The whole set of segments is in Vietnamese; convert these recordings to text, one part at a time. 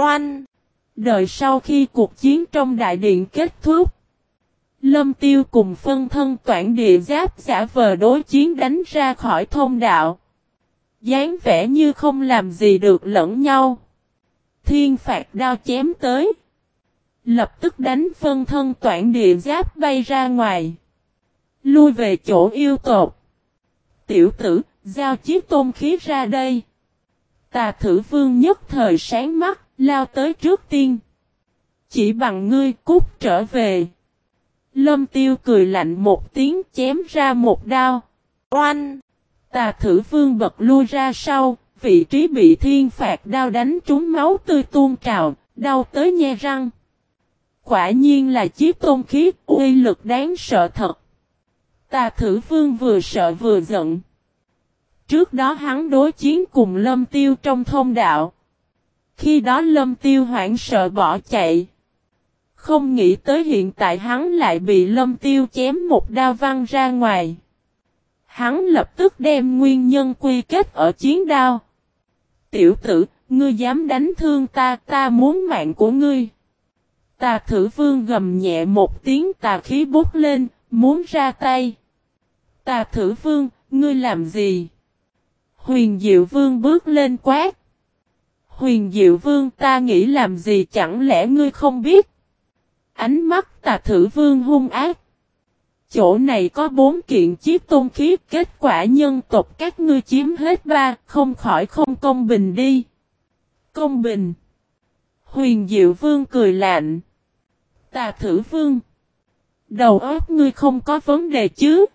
Oanh! Đợi sau khi cuộc chiến trong đại điện kết thúc. Lâm tiêu cùng phân thân toản địa giáp giả vờ đối chiến đánh ra khỏi thông đạo. dáng vẻ như không làm gì được lẫn nhau. Thiên phạt đao chém tới. Lập tức đánh phân thân toản địa giáp bay ra ngoài. Lui về chỗ yêu tột. Tiểu tử, giao chiếc tôn khí ra đây. Tà thử vương nhất thời sáng mắt, lao tới trước tiên. Chỉ bằng ngươi cút trở về. Lâm tiêu cười lạnh một tiếng chém ra một đao. Oanh! Tà thử vương bật lui ra sau, vị trí bị thiên phạt đao đánh trúng máu tươi tuôn trào, đau tới nhe răng. Quả nhiên là chiếc tôn khí, uy lực đáng sợ thật. Tà thử vương vừa sợ vừa giận. Trước đó hắn đối chiến cùng lâm tiêu trong thông đạo. Khi đó lâm tiêu hoảng sợ bỏ chạy. Không nghĩ tới hiện tại hắn lại bị lâm tiêu chém một đao văng ra ngoài. Hắn lập tức đem nguyên nhân quy kết ở chiến đao. Tiểu tử, ngươi dám đánh thương ta, ta muốn mạng của ngươi. Tà thử vương gầm nhẹ một tiếng tà khí bút lên, muốn ra tay. Tà thử vương, ngươi làm gì? Huyền Diệu Vương bước lên quát. Huyền Diệu Vương ta nghĩ làm gì chẳng lẽ ngươi không biết? Ánh mắt tà thử vương hung ác. Chỗ này có bốn kiện chiếc tôn khí kết quả nhân tộc các ngươi chiếm hết ba, không khỏi không công bình đi. Công bình. Huyền Diệu Vương cười lạnh. Tà thử vương. Đầu óc ngươi không có vấn đề chứ.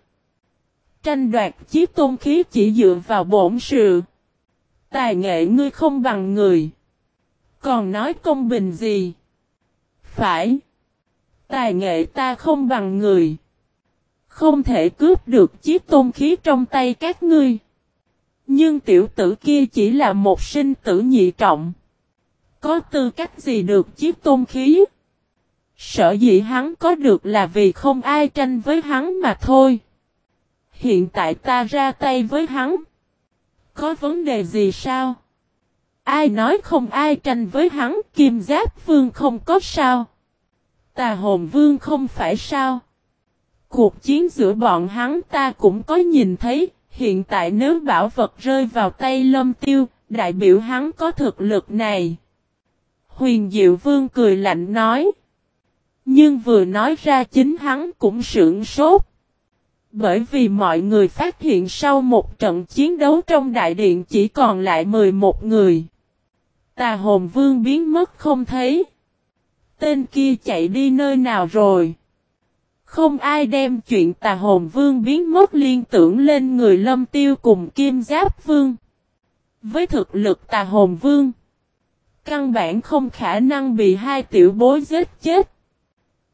Tranh đoạt chiếc tôn khí chỉ dựa vào bổn sự. Tài nghệ ngươi không bằng người. Còn nói công bình gì? Phải. Tài nghệ ta không bằng người. Không thể cướp được chiếc tôn khí trong tay các ngươi. Nhưng tiểu tử kia chỉ là một sinh tử nhị trọng. Có tư cách gì được chiếc tôn khí? Sở dĩ hắn có được là vì không ai tranh với hắn mà thôi. Hiện tại ta ra tay với hắn. Có vấn đề gì sao? Ai nói không ai tranh với hắn kim giáp vương không có sao? Tà hồn vương không phải sao? Cuộc chiến giữa bọn hắn ta cũng có nhìn thấy, hiện tại nếu bảo vật rơi vào tay lâm tiêu, đại biểu hắn có thực lực này. Huyền Diệu Vương cười lạnh nói. Nhưng vừa nói ra chính hắn cũng sưởng sốt. Bởi vì mọi người phát hiện sau một trận chiến đấu trong đại điện chỉ còn lại 11 người. Tà hồn vương biến mất không thấy. Tên kia chạy đi nơi nào rồi? Không ai đem chuyện tà hồn vương biến mất liên tưởng lên người lâm tiêu cùng kim giáp vương. Với thực lực tà hồn vương, căn bản không khả năng bị hai tiểu bối giết chết.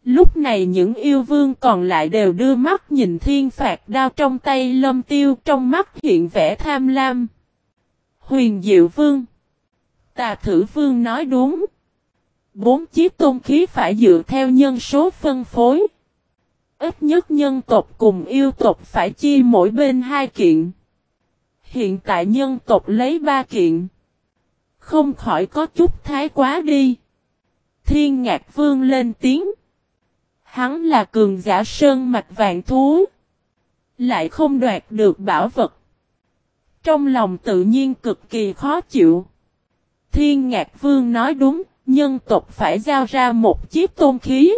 Lúc này những yêu vương còn lại đều đưa mắt nhìn thiên phạt đao trong tay lâm tiêu trong mắt hiện vẻ tham lam. Huyền Diệu Vương Tà Thử Vương nói đúng. Bốn chiếc tôn khí phải dựa theo nhân số phân phối. Ít nhất nhân tộc cùng yêu tộc phải chia mỗi bên hai kiện. Hiện tại nhân tộc lấy ba kiện. Không khỏi có chút thái quá đi. Thiên ngạc vương lên tiếng. Hắn là cường giả sơn mạch vạn thú. Lại không đoạt được bảo vật. Trong lòng tự nhiên cực kỳ khó chịu. Thiên Ngạc Vương nói đúng, nhân tộc phải giao ra một chiếc tôn khí.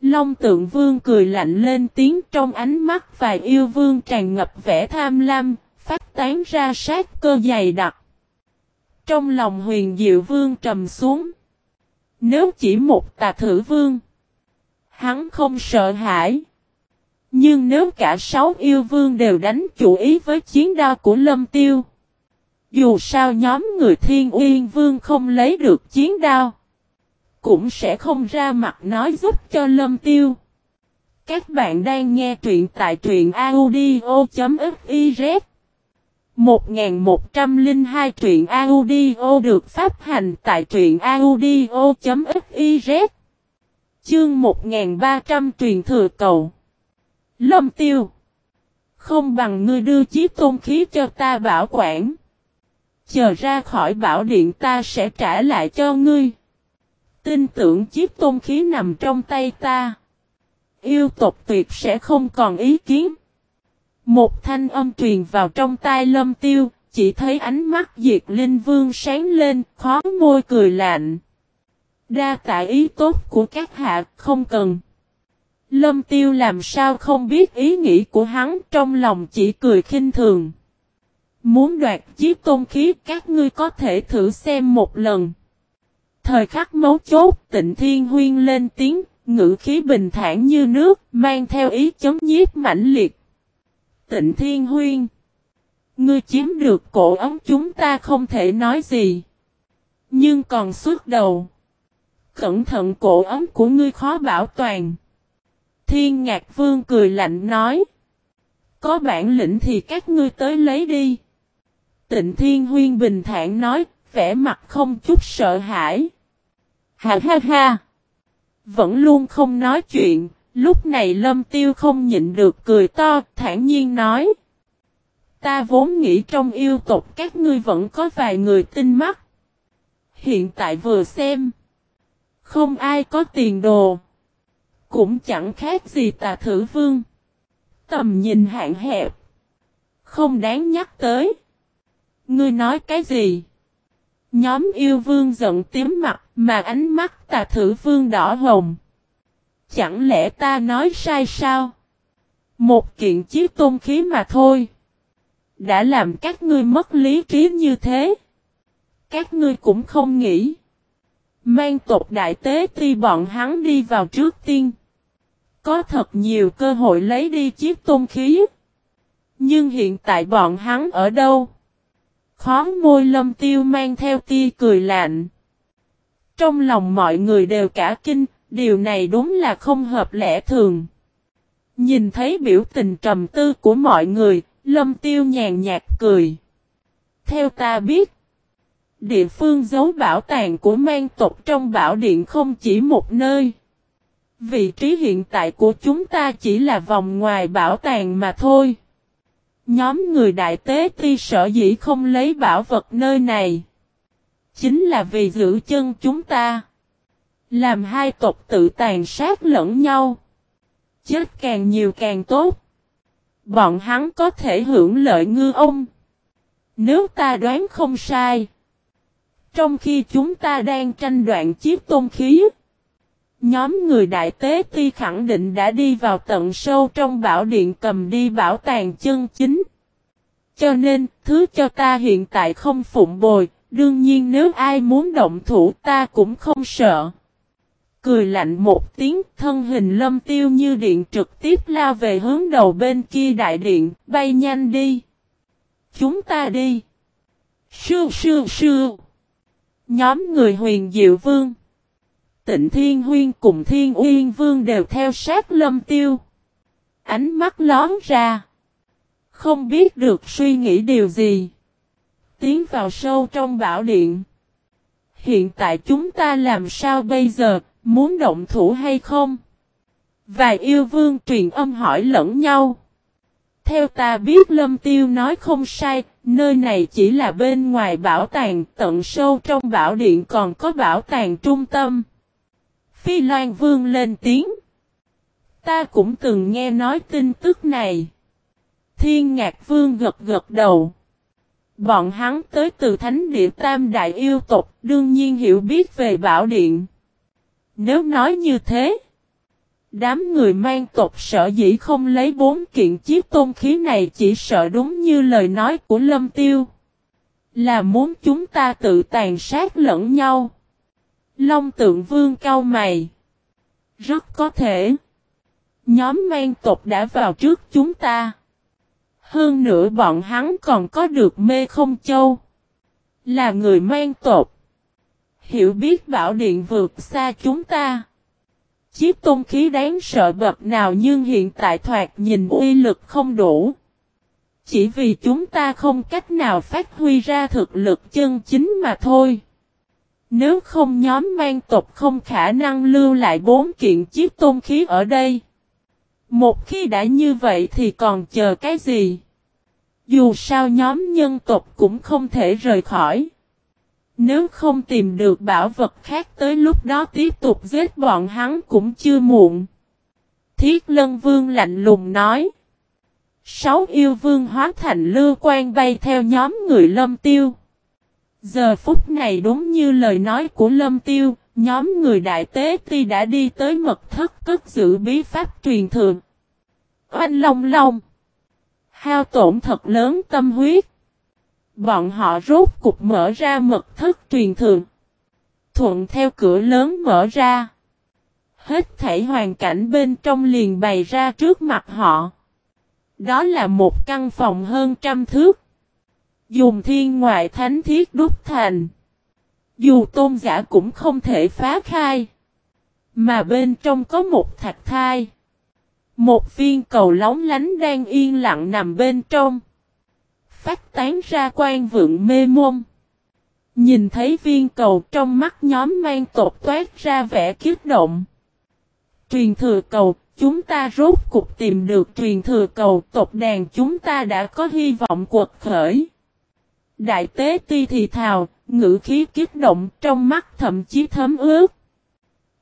Long tượng vương cười lạnh lên tiếng trong ánh mắt vài yêu vương tràn ngập vẻ tham lam, phát tán ra sát cơ dày đặc. Trong lòng huyền diệu vương trầm xuống. Nếu chỉ một tà thử vương, hắn không sợ hãi. Nhưng nếu cả sáu yêu vương đều đánh chủ ý với chiến đao của lâm tiêu. Dù sao nhóm người thiên uyên vương không lấy được chiến đao. Cũng sẽ không ra mặt nói giúp cho lâm tiêu. Các bạn đang nghe truyện tại truyện audio.fiz 1102 truyện audio được phát hành tại truyện audio.fiz Chương 1300 truyền thừa cầu Lâm tiêu Không bằng ngươi đưa chiếc tôn khí cho ta bảo quản Chờ ra khỏi bảo điện ta sẽ trả lại cho ngươi. Tin tưởng chiếc tôn khí nằm trong tay ta. Yêu tộc tuyệt sẽ không còn ý kiến. Một thanh âm truyền vào trong tai lâm tiêu, chỉ thấy ánh mắt diệt linh vương sáng lên, khó môi cười lạnh. Đa tại ý tốt của các hạ, không cần. Lâm tiêu làm sao không biết ý nghĩ của hắn trong lòng chỉ cười khinh thường. Muốn đoạt chiếc tôn khí các ngươi có thể thử xem một lần. Thời khắc mấu chốt tịnh thiên huyên lên tiếng, ngữ khí bình thản như nước, mang theo ý chấm nhiếp mãnh liệt. Tịnh thiên huyên. Ngươi chiếm được cổ ống chúng ta không thể nói gì. Nhưng còn suốt đầu. Cẩn thận cổ ấm của ngươi khó bảo toàn. Thiên Ngạc Vương cười lạnh nói. Có bản lĩnh thì các ngươi tới lấy đi. Tịnh Thiên Huyên bình thản nói, vẻ mặt không chút sợ hãi. Ha ha ha! Vẫn luôn không nói chuyện, lúc này Lâm Tiêu không nhịn được cười to, thản nhiên nói. Ta vốn nghĩ trong yêu tộc các ngươi vẫn có vài người tinh mắt. Hiện tại vừa xem. Không ai có tiền đồ. Cũng chẳng khác gì tà thử vương. Tầm nhìn hạn hẹp. Không đáng nhắc tới. Ngươi nói cái gì? Nhóm yêu vương giận tím mặt mà ánh mắt tà thử vương đỏ hồng. Chẳng lẽ ta nói sai sao? Một kiện chiếc tôn khí mà thôi. Đã làm các ngươi mất lý trí như thế. Các ngươi cũng không nghĩ. Mang tộc đại tế tuy bọn hắn đi vào trước tiên. Có thật nhiều cơ hội lấy đi chiếc tôn khí. Nhưng hiện tại bọn hắn ở đâu? Khó môi lâm tiêu mang theo tia cười lạnh. Trong lòng mọi người đều cả kinh, điều này đúng là không hợp lẽ thường. Nhìn thấy biểu tình trầm tư của mọi người, lâm tiêu nhàn nhạt cười. Theo ta biết, địa phương giấu bảo tàng của mang tộc trong bảo điện không chỉ một nơi. Vị trí hiện tại của chúng ta chỉ là vòng ngoài bảo tàng mà thôi. Nhóm người đại tế ti sở dĩ không lấy bảo vật nơi này. Chính là vì giữ chân chúng ta. Làm hai tộc tự tàn sát lẫn nhau. Chết càng nhiều càng tốt. Bọn hắn có thể hưởng lợi ngư ông. Nếu ta đoán không sai. Trong khi chúng ta đang tranh đoạn chiếc tôn khí. Nhóm người đại tế ti khẳng định đã đi vào tận sâu trong bảo điện cầm đi bảo tàng chân chính. Cho nên, thứ cho ta hiện tại không phụng bồi, đương nhiên nếu ai muốn động thủ ta cũng không sợ. Cười lạnh một tiếng, thân hình lâm tiêu như điện trực tiếp lao về hướng đầu bên kia đại điện, bay nhanh đi. Chúng ta đi. Sư sư sư. Nhóm người huyền diệu vương. Tịnh Thiên Huyên cùng Thiên Uyên Vương đều theo sát lâm tiêu. Ánh mắt lón ra. Không biết được suy nghĩ điều gì. Tiến vào sâu trong bảo điện. Hiện tại chúng ta làm sao bây giờ, muốn động thủ hay không? Vài yêu vương truyền âm hỏi lẫn nhau. Theo ta biết Lâm Tiêu nói không sai, nơi này chỉ là bên ngoài bảo tàng, tận sâu trong bảo điện còn có bảo tàng trung tâm. Phi Loan Vương lên tiếng. Ta cũng từng nghe nói tin tức này. Thiên Ngạc Vương gật gật đầu. Bọn hắn tới từ Thánh Địa Tam Đại Yêu Tộc đương nhiên hiểu biết về Bảo Điện. Nếu nói như thế, đám người mang tộc sợ dĩ không lấy bốn kiện chiếc tôn khí này chỉ sợ đúng như lời nói của Lâm Tiêu. Là muốn chúng ta tự tàn sát lẫn nhau. Long tượng vương cao mày. Rất có thể. Nhóm mang tộc đã vào trước chúng ta. Hơn nữa bọn hắn còn có được mê không châu. Là người mang tộc. Hiểu biết bảo điện vượt xa chúng ta. Chiếc tôn khí đáng sợ bậc nào nhưng hiện tại thoạt nhìn uy lực không đủ. Chỉ vì chúng ta không cách nào phát huy ra thực lực chân chính mà thôi. Nếu không nhóm mang tộc không khả năng lưu lại bốn kiện chiếc tôn khí ở đây. Một khi đã như vậy thì còn chờ cái gì? Dù sao nhóm nhân tộc cũng không thể rời khỏi. Nếu không tìm được bảo vật khác tới lúc đó tiếp tục giết bọn hắn cũng chưa muộn. Thiết lân vương lạnh lùng nói. Sáu yêu vương hóa thành lưu quan bay theo nhóm người lâm tiêu. Giờ phút này đúng như lời nói của lâm tiêu, nhóm người đại tế ti đã đi tới mật thất cất giữ bí pháp truyền thừa. Oanh long long. Hao tổn thật lớn tâm huyết. Bọn họ rốt cục mở ra mật thất truyền thường. Thuận theo cửa lớn mở ra. Hết thảy hoàn cảnh bên trong liền bày ra trước mặt họ. Đó là một căn phòng hơn trăm thước. Dùng thiên ngoại thánh thiết đúc thành. Dù tôn giả cũng không thể phá khai. Mà bên trong có một thạch thai. Một viên cầu lóng lánh đang yên lặng nằm bên trong. Phát tán ra quan vượng mê môn. Nhìn thấy viên cầu trong mắt nhóm mang tột toát ra vẻ kiết động. Truyền thừa cầu, chúng ta rốt cục tìm được truyền thừa cầu tộc đàn chúng ta đã có hy vọng quật khởi. Đại tế ti thì thào, ngữ khí kiết động trong mắt thậm chí thấm ướt.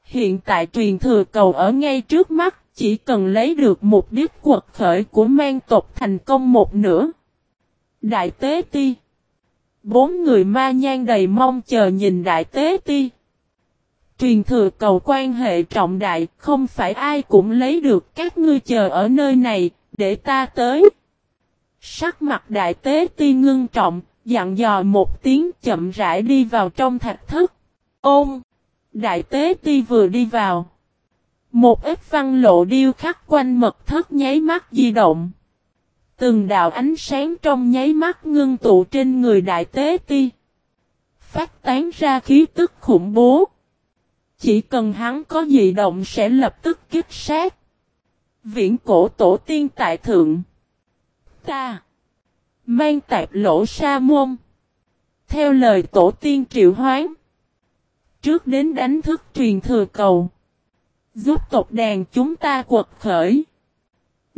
Hiện tại truyền thừa cầu ở ngay trước mắt, chỉ cần lấy được mục đích quật khởi của mang tộc thành công một nửa. Đại tế ti Bốn người ma nhan đầy mong chờ nhìn đại tế ti. Truyền thừa cầu quan hệ trọng đại, không phải ai cũng lấy được các ngươi chờ ở nơi này, để ta tới. Sắc mặt đại tế ti ngưng trọng, dặn dò một tiếng chậm rãi đi vào trong thạch thất. Ôm! Đại tế ti vừa đi vào. Một ít văn lộ điêu khắc quanh mật thất nháy mắt di động. Từng đạo ánh sáng trong nháy mắt ngưng tụ trên người đại tế ti. Phát tán ra khí tức khủng bố. Chỉ cần hắn có dị động sẽ lập tức kích sát. Viễn cổ tổ tiên tại thượng. Ta. Mang tạp lỗ sa môn. Theo lời tổ tiên triệu hoán. Trước đến đánh thức truyền thừa cầu. Giúp tộc đàn chúng ta quật khởi.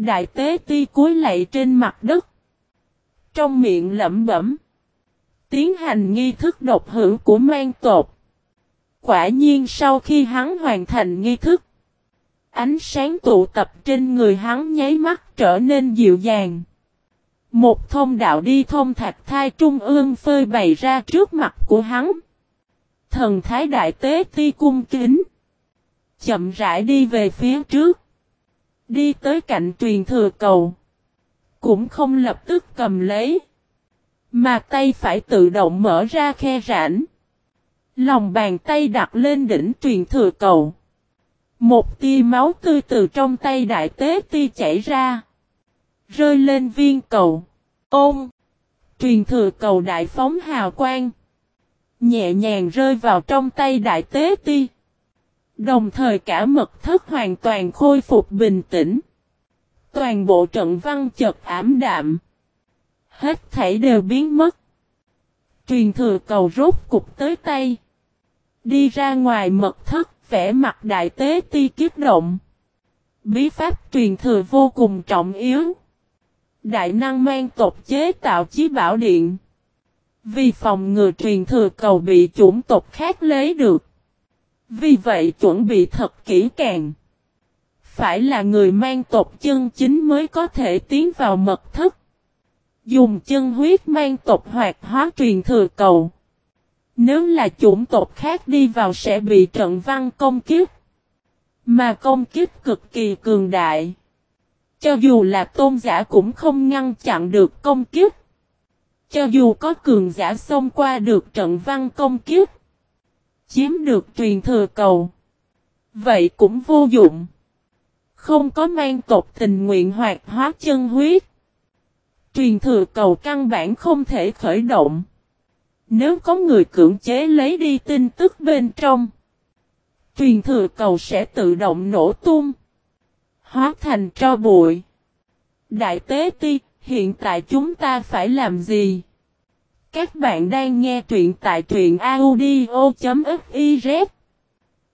Đại tế ti cúi lạy trên mặt đất. Trong miệng lẩm bẩm. Tiến hành nghi thức độc hữu của mang tộc. Quả nhiên sau khi hắn hoàn thành nghi thức. Ánh sáng tụ tập trên người hắn nháy mắt trở nên dịu dàng. Một thông đạo đi thông thạch thai trung ương phơi bày ra trước mặt của hắn. Thần thái đại tế ti cung kính. Chậm rãi đi về phía trước. Đi tới cạnh truyền thừa cầu. Cũng không lập tức cầm lấy. Mà tay phải tự động mở ra khe rãnh. Lòng bàn tay đặt lên đỉnh truyền thừa cầu. Một tia máu tươi từ trong tay đại tế ti chảy ra. Rơi lên viên cầu. Ôm. Truyền thừa cầu đại phóng hào quang. Nhẹ nhàng rơi vào trong tay đại tế ti. Đồng thời cả mật thất hoàn toàn khôi phục bình tĩnh. Toàn bộ trận văn chật ảm đạm. Hết thảy đều biến mất. Truyền thừa cầu rốt cục tới tay. Đi ra ngoài mật thất, vẽ mặt đại tế ti kiếp động. Bí pháp truyền thừa vô cùng trọng yếu. Đại năng mang tộc chế tạo chí bảo điện. Vì phòng ngừa truyền thừa cầu bị chủng tộc khác lấy được. Vì vậy chuẩn bị thật kỹ càng. Phải là người mang tộc chân chính mới có thể tiến vào mật thất. Dùng chân huyết mang tộc hoạt hóa truyền thừa cầu. Nếu là chủng tộc khác đi vào sẽ bị trận văn công kiếp. Mà công kiếp cực kỳ cường đại. Cho dù là tôn giả cũng không ngăn chặn được công kiếp. Cho dù có cường giả xông qua được trận văn công kiếp. Chiếm được truyền thừa cầu. Vậy cũng vô dụng. Không có mang tộc tình nguyện hoạt hóa chân huyết. Truyền thừa cầu căn bản không thể khởi động. Nếu có người cưỡng chế lấy đi tin tức bên trong. Truyền thừa cầu sẽ tự động nổ tung. Hóa thành cho bụi. Đại tế ti, hiện tại chúng ta phải làm gì? Các bạn đang nghe truyện tại truyện audio.fiz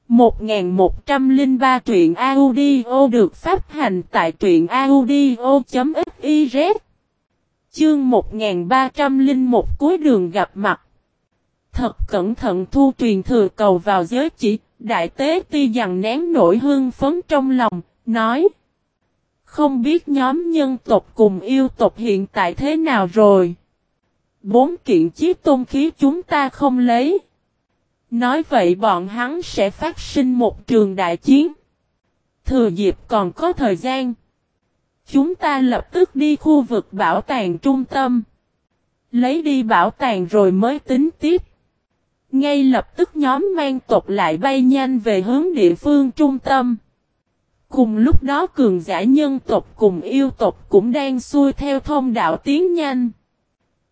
1103 truyện audio được phát hành tại truyện audio.fiz Chương 1301 cuối đường gặp mặt. Thật cẩn thận thu truyền thừa cầu vào giới chỉ, đại tế tuy dằn nén nổi hương phấn trong lòng, nói. Không biết nhóm nhân tộc cùng yêu tộc hiện tại thế nào rồi. Bốn kiện chiếc tôn khí chúng ta không lấy. Nói vậy bọn hắn sẽ phát sinh một trường đại chiến. Thừa dịp còn có thời gian. Chúng ta lập tức đi khu vực bảo tàng trung tâm. Lấy đi bảo tàng rồi mới tính tiếp. Ngay lập tức nhóm mang tộc lại bay nhanh về hướng địa phương trung tâm. Cùng lúc đó cường giả nhân tộc cùng yêu tộc cũng đang xuôi theo thông đạo tiến nhanh.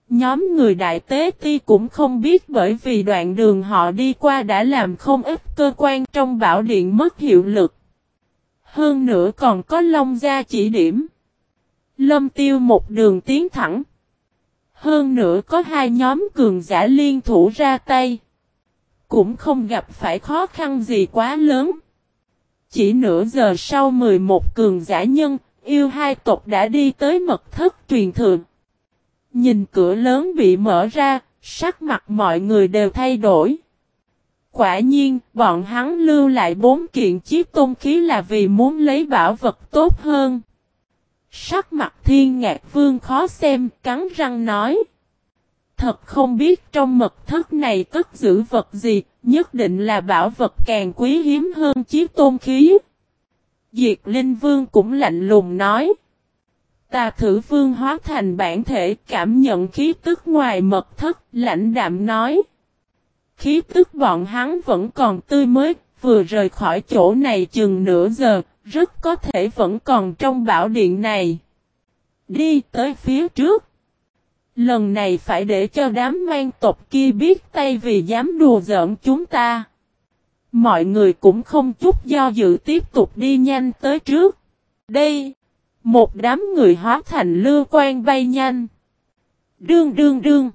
Nhóm người đại tế ti cũng không biết bởi vì đoạn đường họ đi qua đã làm không ít cơ quan trong bảo điện mất hiệu lực. Hơn nữa còn có long gia chỉ điểm. Lâm tiêu một đường tiến thẳng. Hơn nữa có hai nhóm cường giả liên thủ ra tay. Cũng không gặp phải khó khăn gì quá lớn. Chỉ nửa giờ sau 11 cường giả nhân, yêu hai tộc đã đi tới mật thất truyền thượng. Nhìn cửa lớn bị mở ra, sắc mặt mọi người đều thay đổi. Quả nhiên, bọn hắn lưu lại bốn kiện chiếc tôn khí là vì muốn lấy bảo vật tốt hơn. Sắc mặt thiên ngạc vương khó xem, cắn răng nói. Thật không biết trong mật thất này cất giữ vật gì, nhất định là bảo vật càng quý hiếm hơn chiếc tôn khí. Diệt Linh Vương cũng lạnh lùng nói. Tà thử vương hóa thành bản thể cảm nhận khí tức ngoài mật thất, lãnh đạm nói. Khí tức bọn hắn vẫn còn tươi mới, vừa rời khỏi chỗ này chừng nửa giờ, rất có thể vẫn còn trong bảo điện này. Đi tới phía trước. Lần này phải để cho đám mang tộc kia biết tay vì dám đùa giỡn chúng ta. Mọi người cũng không chút do dự tiếp tục đi nhanh tới trước. Đây, một đám người hóa thành lưu quan bay nhanh. Đương đương đương.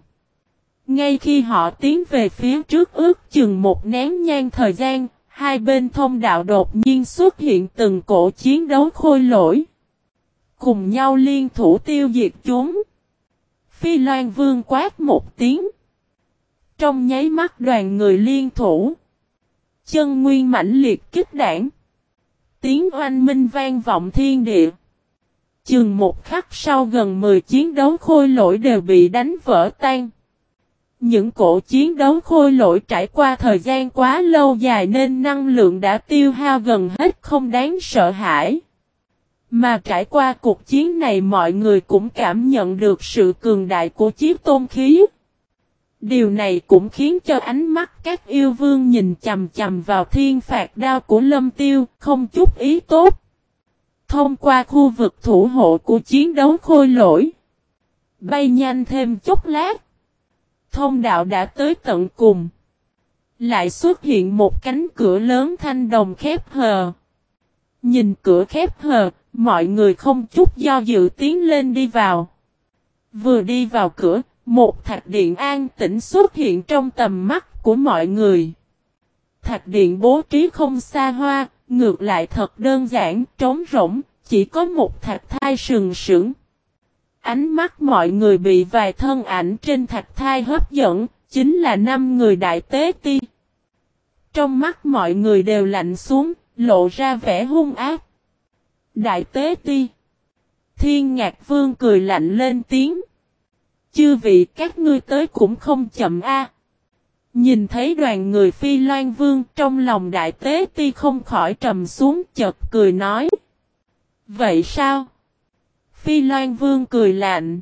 Ngay khi họ tiến về phía trước ước chừng một nén nhang thời gian, hai bên thông đạo đột nhiên xuất hiện từng cổ chiến đấu khôi lỗi. Cùng nhau liên thủ tiêu diệt chúng. Phi Loan Vương quát một tiếng. Trong nháy mắt đoàn người liên thủ. Chân nguyên mãnh liệt kích đảng. Tiếng oanh minh vang vọng thiên địa. Chừng một khắc sau gần 10 chiến đấu khôi lỗi đều bị đánh vỡ tan. Những cổ chiến đấu khôi lỗi trải qua thời gian quá lâu dài nên năng lượng đã tiêu hao gần hết không đáng sợ hãi. Mà trải qua cuộc chiến này mọi người cũng cảm nhận được sự cường đại của chiếc tôn khí. Điều này cũng khiến cho ánh mắt các yêu vương nhìn chầm chầm vào thiên phạt đao của lâm tiêu, không chút ý tốt. Thông qua khu vực thủ hộ của chiến đấu khôi lỗi. Bay nhanh thêm chút lát. Thông đạo đã tới tận cùng. Lại xuất hiện một cánh cửa lớn thanh đồng khép hờ. Nhìn cửa khép hờ, mọi người không chút do dự tiến lên đi vào. Vừa đi vào cửa, một thạch điện an tĩnh xuất hiện trong tầm mắt của mọi người. Thạch điện bố trí không xa hoa, ngược lại thật đơn giản, trống rỗng, chỉ có một thạch thai sừng sững. Ánh mắt mọi người bị vài thân ảnh trên thạch thai hấp dẫn, chính là năm người đại tế ti. Trong mắt mọi người đều lạnh xuống, lộ ra vẻ hung ác. Đại tế ti. Thiên ngạc vương cười lạnh lên tiếng. Chư vị các ngươi tới cũng không chậm a. Nhìn thấy đoàn người phi loan vương trong lòng đại tế ti không khỏi trầm xuống chật cười nói. Vậy sao? Phi loan vương cười lạnh.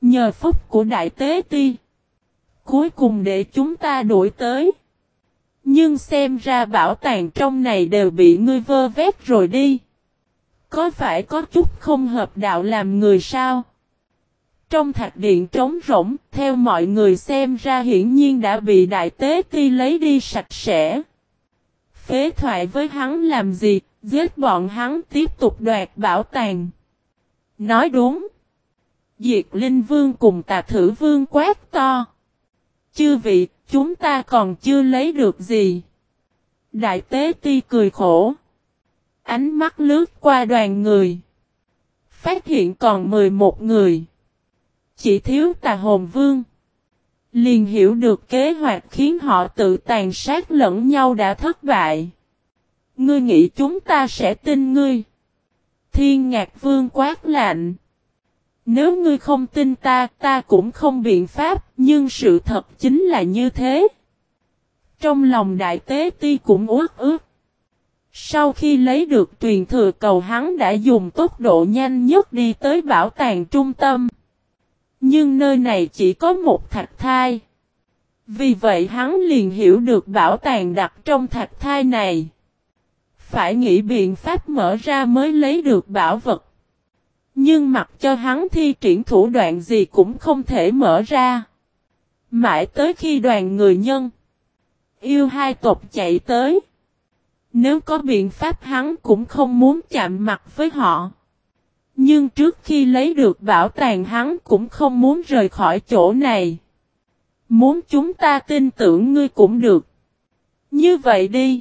Nhờ phúc của đại tế ti. Cuối cùng để chúng ta đuổi tới. Nhưng xem ra bảo tàng trong này đều bị ngươi vơ vét rồi đi. Có phải có chút không hợp đạo làm người sao? Trong thạch điện trống rỗng, theo mọi người xem ra hiển nhiên đã bị đại tế ti lấy đi sạch sẽ. Phế thoại với hắn làm gì, giết bọn hắn tiếp tục đoạt bảo tàng. Nói đúng. Diệt Linh Vương cùng tà thử vương quát to. Chư vị, chúng ta còn chưa lấy được gì. Đại tế ti cười khổ. Ánh mắt lướt qua đoàn người. Phát hiện còn 11 người chỉ thiếu tà hồn vương. Liền hiểu được kế hoạch khiến họ tự tàn sát lẫn nhau đã thất bại. Ngươi nghĩ chúng ta sẽ tin ngươi. Thiên ngạc vương quát lạnh. Nếu ngươi không tin ta, ta cũng không biện pháp, nhưng sự thật chính là như thế. Trong lòng đại tế ti cũng ướt ướt. Sau khi lấy được truyền thừa cầu hắn đã dùng tốc độ nhanh nhất đi tới bảo tàng trung tâm. Nhưng nơi này chỉ có một thạch thai. Vì vậy hắn liền hiểu được bảo tàng đặt trong thạch thai này. Phải nghĩ biện pháp mở ra mới lấy được bảo vật. Nhưng mặc cho hắn thi triển thủ đoạn gì cũng không thể mở ra. Mãi tới khi đoàn người nhân. Yêu hai tộc chạy tới. Nếu có biện pháp hắn cũng không muốn chạm mặt với họ. Nhưng trước khi lấy được bảo tàng hắn cũng không muốn rời khỏi chỗ này. Muốn chúng ta tin tưởng ngươi cũng được. Như vậy đi.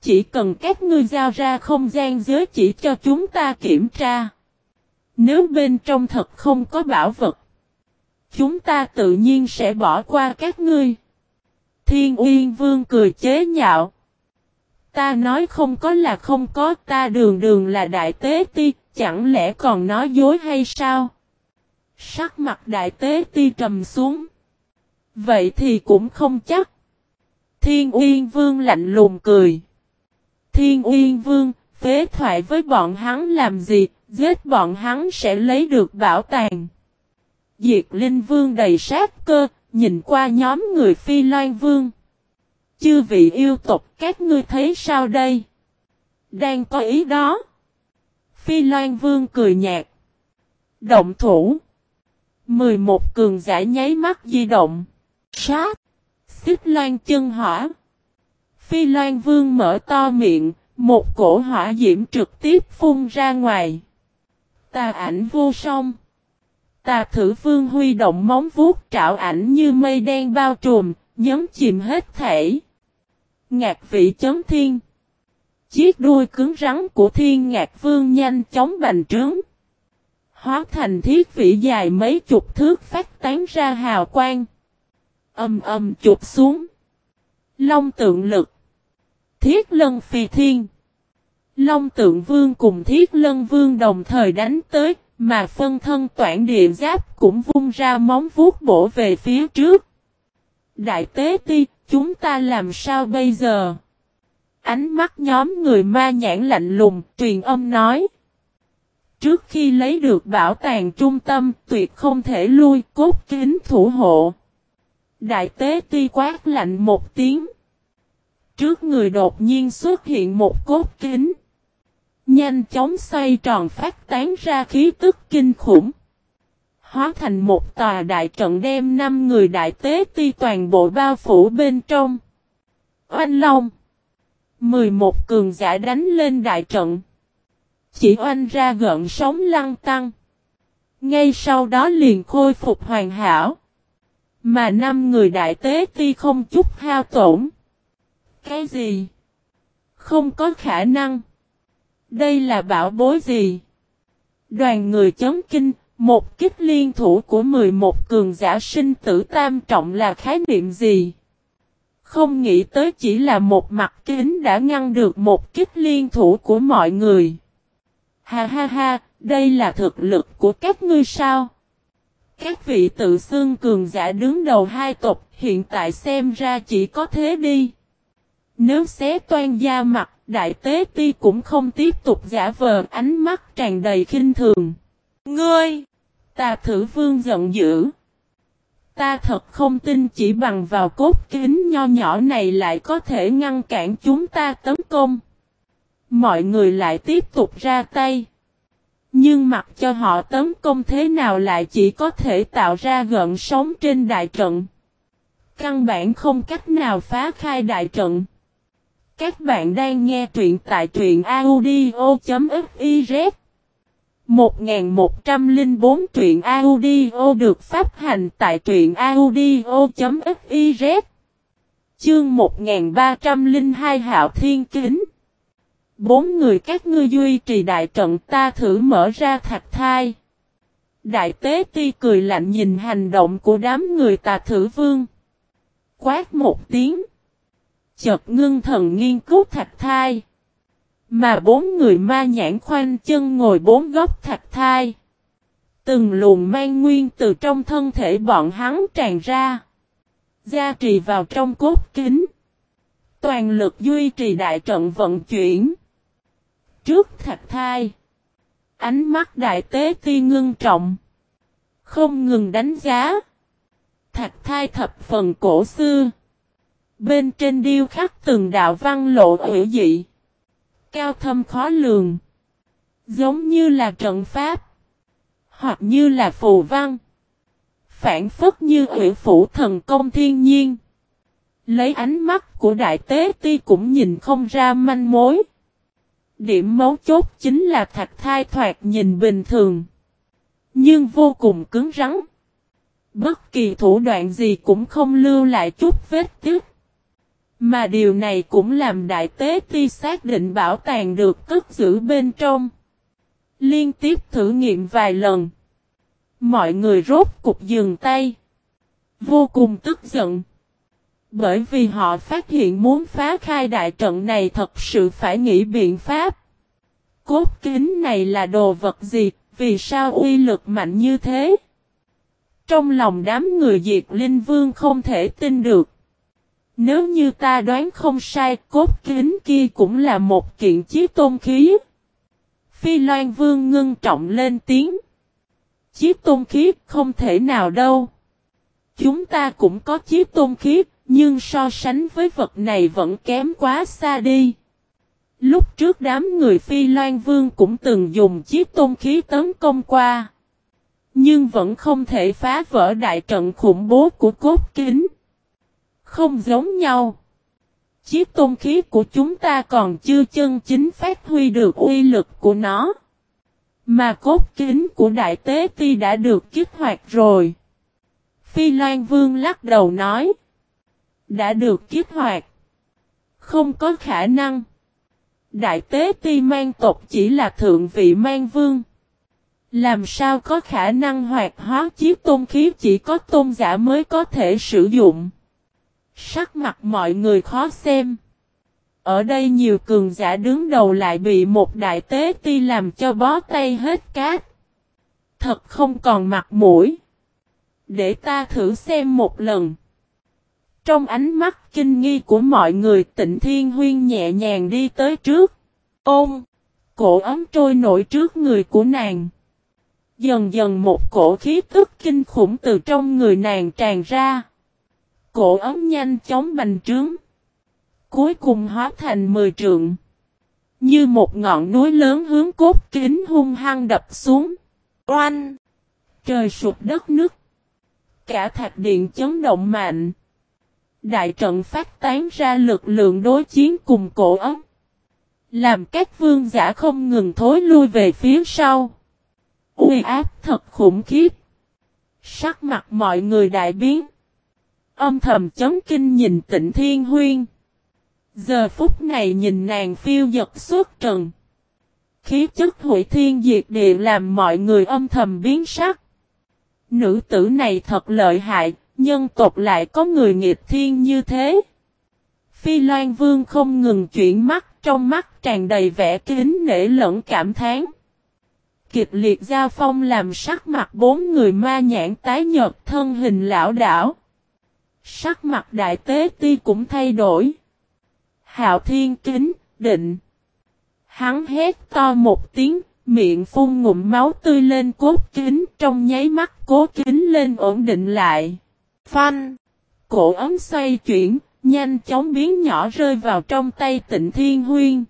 Chỉ cần các ngươi giao ra không gian giới chỉ cho chúng ta kiểm tra. Nếu bên trong thật không có bảo vật. Chúng ta tự nhiên sẽ bỏ qua các ngươi. Thiên Uyên Vương cười chế nhạo. Ta nói không có là không có ta đường đường là đại tế ti, chẳng lẽ còn nói dối hay sao? Sắc mặt đại tế ti trầm xuống. Vậy thì cũng không chắc. Thiên Uyên Vương lạnh lùng cười. Thiên Uyên Vương, phế thoại với bọn hắn làm gì, giết bọn hắn sẽ lấy được bảo tàng. Diệt Linh Vương đầy sát cơ, nhìn qua nhóm người Phi Loan Vương. Chư vị yêu tộc các ngươi thấy sao đây? Đang có ý đó. Phi Loan Vương cười nhạt. Động thủ. 11 cường giả nháy mắt di động. Sát. Xích loan chân hỏa. Phi Loan Vương mở to miệng, một cổ hỏa diễm trực tiếp phun ra ngoài. Tà ảnh vô song. Tà thử vương huy động móng vuốt trạo ảnh như mây đen bao trùm, nhấn chìm hết thể. Ngạc vị chấm thiên. Chiếc đuôi cứng rắn của thiên ngạc vương nhanh chóng bành trướng. Hóa thành thiết vị dài mấy chục thước phát tán ra hào quang. Âm âm chụp xuống. Long tượng lực. Thiết lân phi thiên. Long tượng vương cùng thiết lân vương đồng thời đánh tới, mà phân thân toản địa giáp cũng vung ra móng vuốt bổ về phía trước. Đại tế ti, chúng ta làm sao bây giờ? Ánh mắt nhóm người ma nhãn lạnh lùng, truyền âm nói. Trước khi lấy được bảo tàng trung tâm, tuyệt không thể lui, cốt kính thủ hộ. Đại tế ti quát lạnh một tiếng. Trước người đột nhiên xuất hiện một cốt kính. Nhanh chóng xoay tròn phát tán ra khí tức kinh khủng. Hóa thành một tòa đại trận đem năm người đại tế ti toàn bộ bao phủ bên trong. Oanh Long 11 cường giả đánh lên đại trận. Chỉ oanh ra gợn sóng lăng tăng. Ngay sau đó liền khôi phục hoàn hảo. Mà năm người đại tế ti không chút hao tổn. Cái gì? Không có khả năng. Đây là bảo bối gì? Đoàn người chấn kinh, một kích liên thủ của 11 cường giả sinh tử tam trọng là khái niệm gì? Không nghĩ tới chỉ là một mặt kính đã ngăn được một kích liên thủ của mọi người. Ha ha ha, đây là thực lực của các ngươi sao? Các vị tự xưng cường giả đứng đầu hai tộc hiện tại xem ra chỉ có thế đi. Nếu xé toan da mặt, đại tế ti cũng không tiếp tục giả vờ ánh mắt tràn đầy khinh thường. Ngươi! Tà thử vương giận dữ. Ta thật không tin chỉ bằng vào cốt kính nho nhỏ này lại có thể ngăn cản chúng ta tấn công. Mọi người lại tiếp tục ra tay. Nhưng mặc cho họ tấn công thế nào lại chỉ có thể tạo ra gợn sóng trên đại trận. Căn bản không cách nào phá khai đại trận. Các bạn đang nghe truyện tại truyện audio.fif 1104 truyện audio được phát hành tại truyện audio.fiz Chương 1302 Hạo Thiên Kính Bốn người các ngươi duy trì đại trận ta thử mở ra thạch thai. Đại tế ti cười lạnh nhìn hành động của đám người tà thử vương. Quát một tiếng. Chợt ngưng thần nghiên cứu thạch thai. Mà bốn người ma nhãn khoanh chân ngồi bốn góc thạch thai. Từng luồng mang nguyên từ trong thân thể bọn hắn tràn ra. Gia trì vào trong cốt kính. Toàn lực duy trì đại trận vận chuyển. Trước thạch thai. Ánh mắt đại tế ti ngưng trọng. Không ngừng đánh giá. Thạch thai thập phần cổ xưa. Bên trên điêu khắc từng đạo văn lộ hữu dị. Cao thâm khó lường. Giống như là trận pháp. Hoặc như là phù văn. Phản phất như ủy phủ thần công thiên nhiên. Lấy ánh mắt của đại tế ti cũng nhìn không ra manh mối. Điểm mấu chốt chính là thạch thai thoạt nhìn bình thường. Nhưng vô cùng cứng rắn. Bất kỳ thủ đoạn gì cũng không lưu lại chút vết tiếc. Mà điều này cũng làm đại tế ti xác định bảo tàng được cất giữ bên trong. Liên tiếp thử nghiệm vài lần. Mọi người rốt cục dừng tay. Vô cùng tức giận. Bởi vì họ phát hiện muốn phá khai đại trận này thật sự phải nghĩ biện pháp. Cốt kính này là đồ vật gì, vì sao uy lực mạnh như thế? Trong lòng đám người diệt linh vương không thể tin được. Nếu như ta đoán không sai, cốt kính kia cũng là một kiện chiếc tôn khí. Phi Loan Vương ngưng trọng lên tiếng. Chiếc tôn khí không thể nào đâu. Chúng ta cũng có chiếc tôn khí, nhưng so sánh với vật này vẫn kém quá xa đi. Lúc trước đám người Phi Loan Vương cũng từng dùng chiếc tôn khí tấn công qua. Nhưng vẫn không thể phá vỡ đại trận khủng bố của cốt kính. Không giống nhau. Chiếc tôn khí của chúng ta còn chưa chân chính phát huy được uy lực của nó. Mà cốt kính của đại tế ti đã được kích hoạt rồi. Phi Loan Vương lắc đầu nói. Đã được kích hoạt. Không có khả năng. Đại tế ti mang tộc chỉ là thượng vị mang vương. Làm sao có khả năng hoạt hóa chiếc tôn khí chỉ có tôn giả mới có thể sử dụng. Sắc mặt mọi người khó xem. Ở đây nhiều cường giả đứng đầu lại bị một đại tế ti làm cho bó tay hết cát. Thật không còn mặt mũi. Để ta thử xem một lần. Trong ánh mắt kinh nghi của mọi người, tịnh thiên huyên nhẹ nhàng đi tới trước. Ôm. Cổ ấm trôi nổi trước người của nàng. Dần dần một cổ khí tức kinh khủng từ trong người nàng tràn ra. Cổ ấm nhanh chóng bành trướng. Cuối cùng hóa thành mười trượng. Như một ngọn núi lớn hướng cốt kính hung hăng đập xuống. Oanh! Trời sụp đất nước. Cả thạch điện chấn động mạnh. Đại trận phát tán ra lực lượng đối chiến cùng cổ ấm. Làm các vương giả không ngừng thối lui về phía sau. Uy áp thật khủng khiếp. Sắc mặt mọi người đại biến. Âm thầm chấn kinh nhìn tịnh thiên huyên. Giờ phút này nhìn nàng phiêu giật suốt trần. Khí chất hủy thiên diệt địa làm mọi người âm thầm biến sắc. Nữ tử này thật lợi hại, nhân tộc lại có người nghịch thiên như thế. Phi Loan Vương không ngừng chuyển mắt, trong mắt tràn đầy vẻ kính nể lẫn cảm thán. Kịch liệt giao phong làm sắc mặt bốn người ma nhãn tái nhợt thân hình lão đảo. Sắc mặt đại tế ti cũng thay đổi. Hạo thiên kính, định. Hắn hét to một tiếng, miệng phun ngụm máu tươi lên cốt kính trong nháy mắt cố kính lên ổn định lại. Phanh! Cổ ấm xoay chuyển, nhanh chóng biến nhỏ rơi vào trong tay tịnh thiên huyên.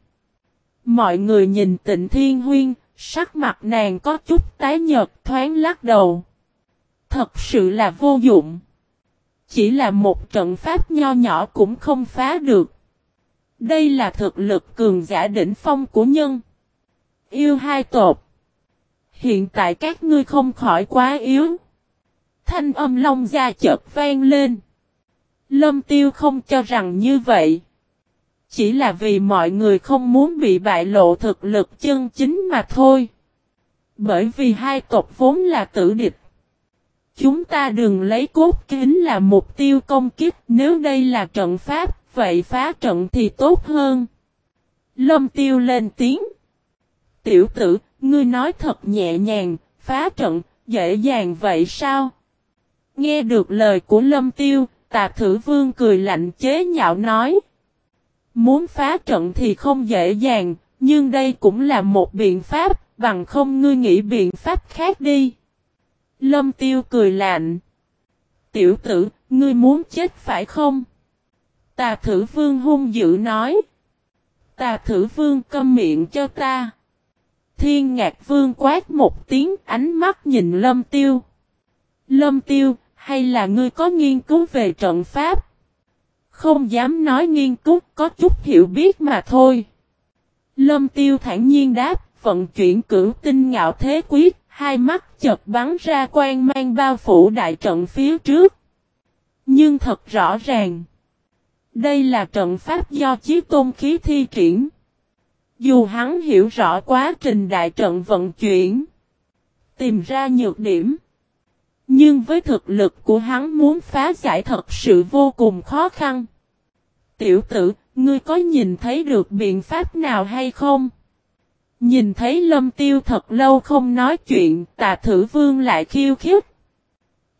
Mọi người nhìn tịnh thiên huyên, sắc mặt nàng có chút tái nhợt thoáng lắc đầu. Thật sự là vô dụng. Chỉ là một trận pháp nho nhỏ cũng không phá được. Đây là thực lực cường giả đỉnh phong của nhân. Yêu hai tột. Hiện tại các ngươi không khỏi quá yếu. Thanh âm long gia chợt vang lên. Lâm tiêu không cho rằng như vậy. Chỉ là vì mọi người không muốn bị bại lộ thực lực chân chính mà thôi. Bởi vì hai tộc vốn là tử địch. Chúng ta đừng lấy cốt kính là mục tiêu công kích nếu đây là trận pháp, vậy phá trận thì tốt hơn. Lâm tiêu lên tiếng. Tiểu tử, ngươi nói thật nhẹ nhàng, phá trận, dễ dàng vậy sao? Nghe được lời của lâm tiêu, tà thử vương cười lạnh chế nhạo nói. Muốn phá trận thì không dễ dàng, nhưng đây cũng là một biện pháp, bằng không ngươi nghĩ biện pháp khác đi. Lâm tiêu cười lạnh. Tiểu tử, ngươi muốn chết phải không? Tà thử vương hung dữ nói. Tà thử vương câm miệng cho ta. Thiên ngạc vương quát một tiếng ánh mắt nhìn lâm tiêu. Lâm tiêu, hay là ngươi có nghiên cứu về trận pháp? Không dám nói nghiên cứu, có chút hiểu biết mà thôi. Lâm tiêu thản nhiên đáp, vận chuyển cửu tinh ngạo thế quyết, hai mắt chợt bắn ra quang mang bao phủ đại trận phía trước. Nhưng thật rõ ràng, đây là trận pháp do chí tôn khí thi triển. Dù hắn hiểu rõ quá trình đại trận vận chuyển, tìm ra nhược điểm. Nhưng với thực lực của hắn muốn phá giải thật sự vô cùng khó khăn. Tiểu tử, ngươi có nhìn thấy được biện pháp nào hay không? Nhìn thấy lâm tiêu thật lâu không nói chuyện, tà thử vương lại khiêu khích.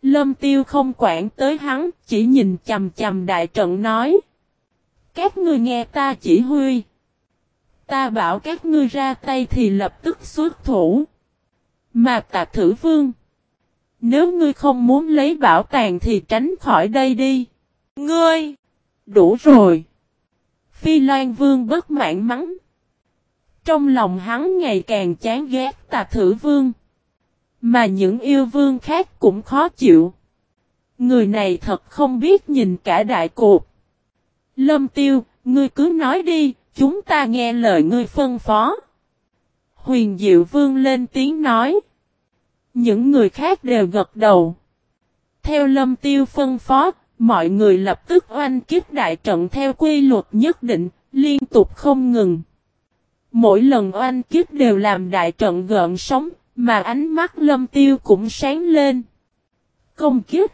Lâm tiêu không quản tới hắn, chỉ nhìn chầm chầm đại trận nói. Các ngươi nghe ta chỉ huy. Ta bảo các ngươi ra tay thì lập tức xuất thủ. Mà tà thử vương. Nếu ngươi không muốn lấy bảo tàng thì tránh khỏi đây đi. Ngươi! Đủ rồi! Phi Loan Vương bất mãn mắng. Trong lòng hắn ngày càng chán ghét tà thử vương. Mà những yêu vương khác cũng khó chịu. Người này thật không biết nhìn cả đại cuộc. Lâm tiêu, ngươi cứ nói đi, chúng ta nghe lời ngươi phân phó. Huyền Diệu Vương lên tiếng nói. Những người khác đều gật đầu. Theo lâm tiêu phân phó, mọi người lập tức oanh kiếp đại trận theo quy luật nhất định, liên tục không ngừng. Mỗi lần oanh kiếp đều làm đại trận gợn sóng, mà ánh mắt lâm tiêu cũng sáng lên. Công kiếp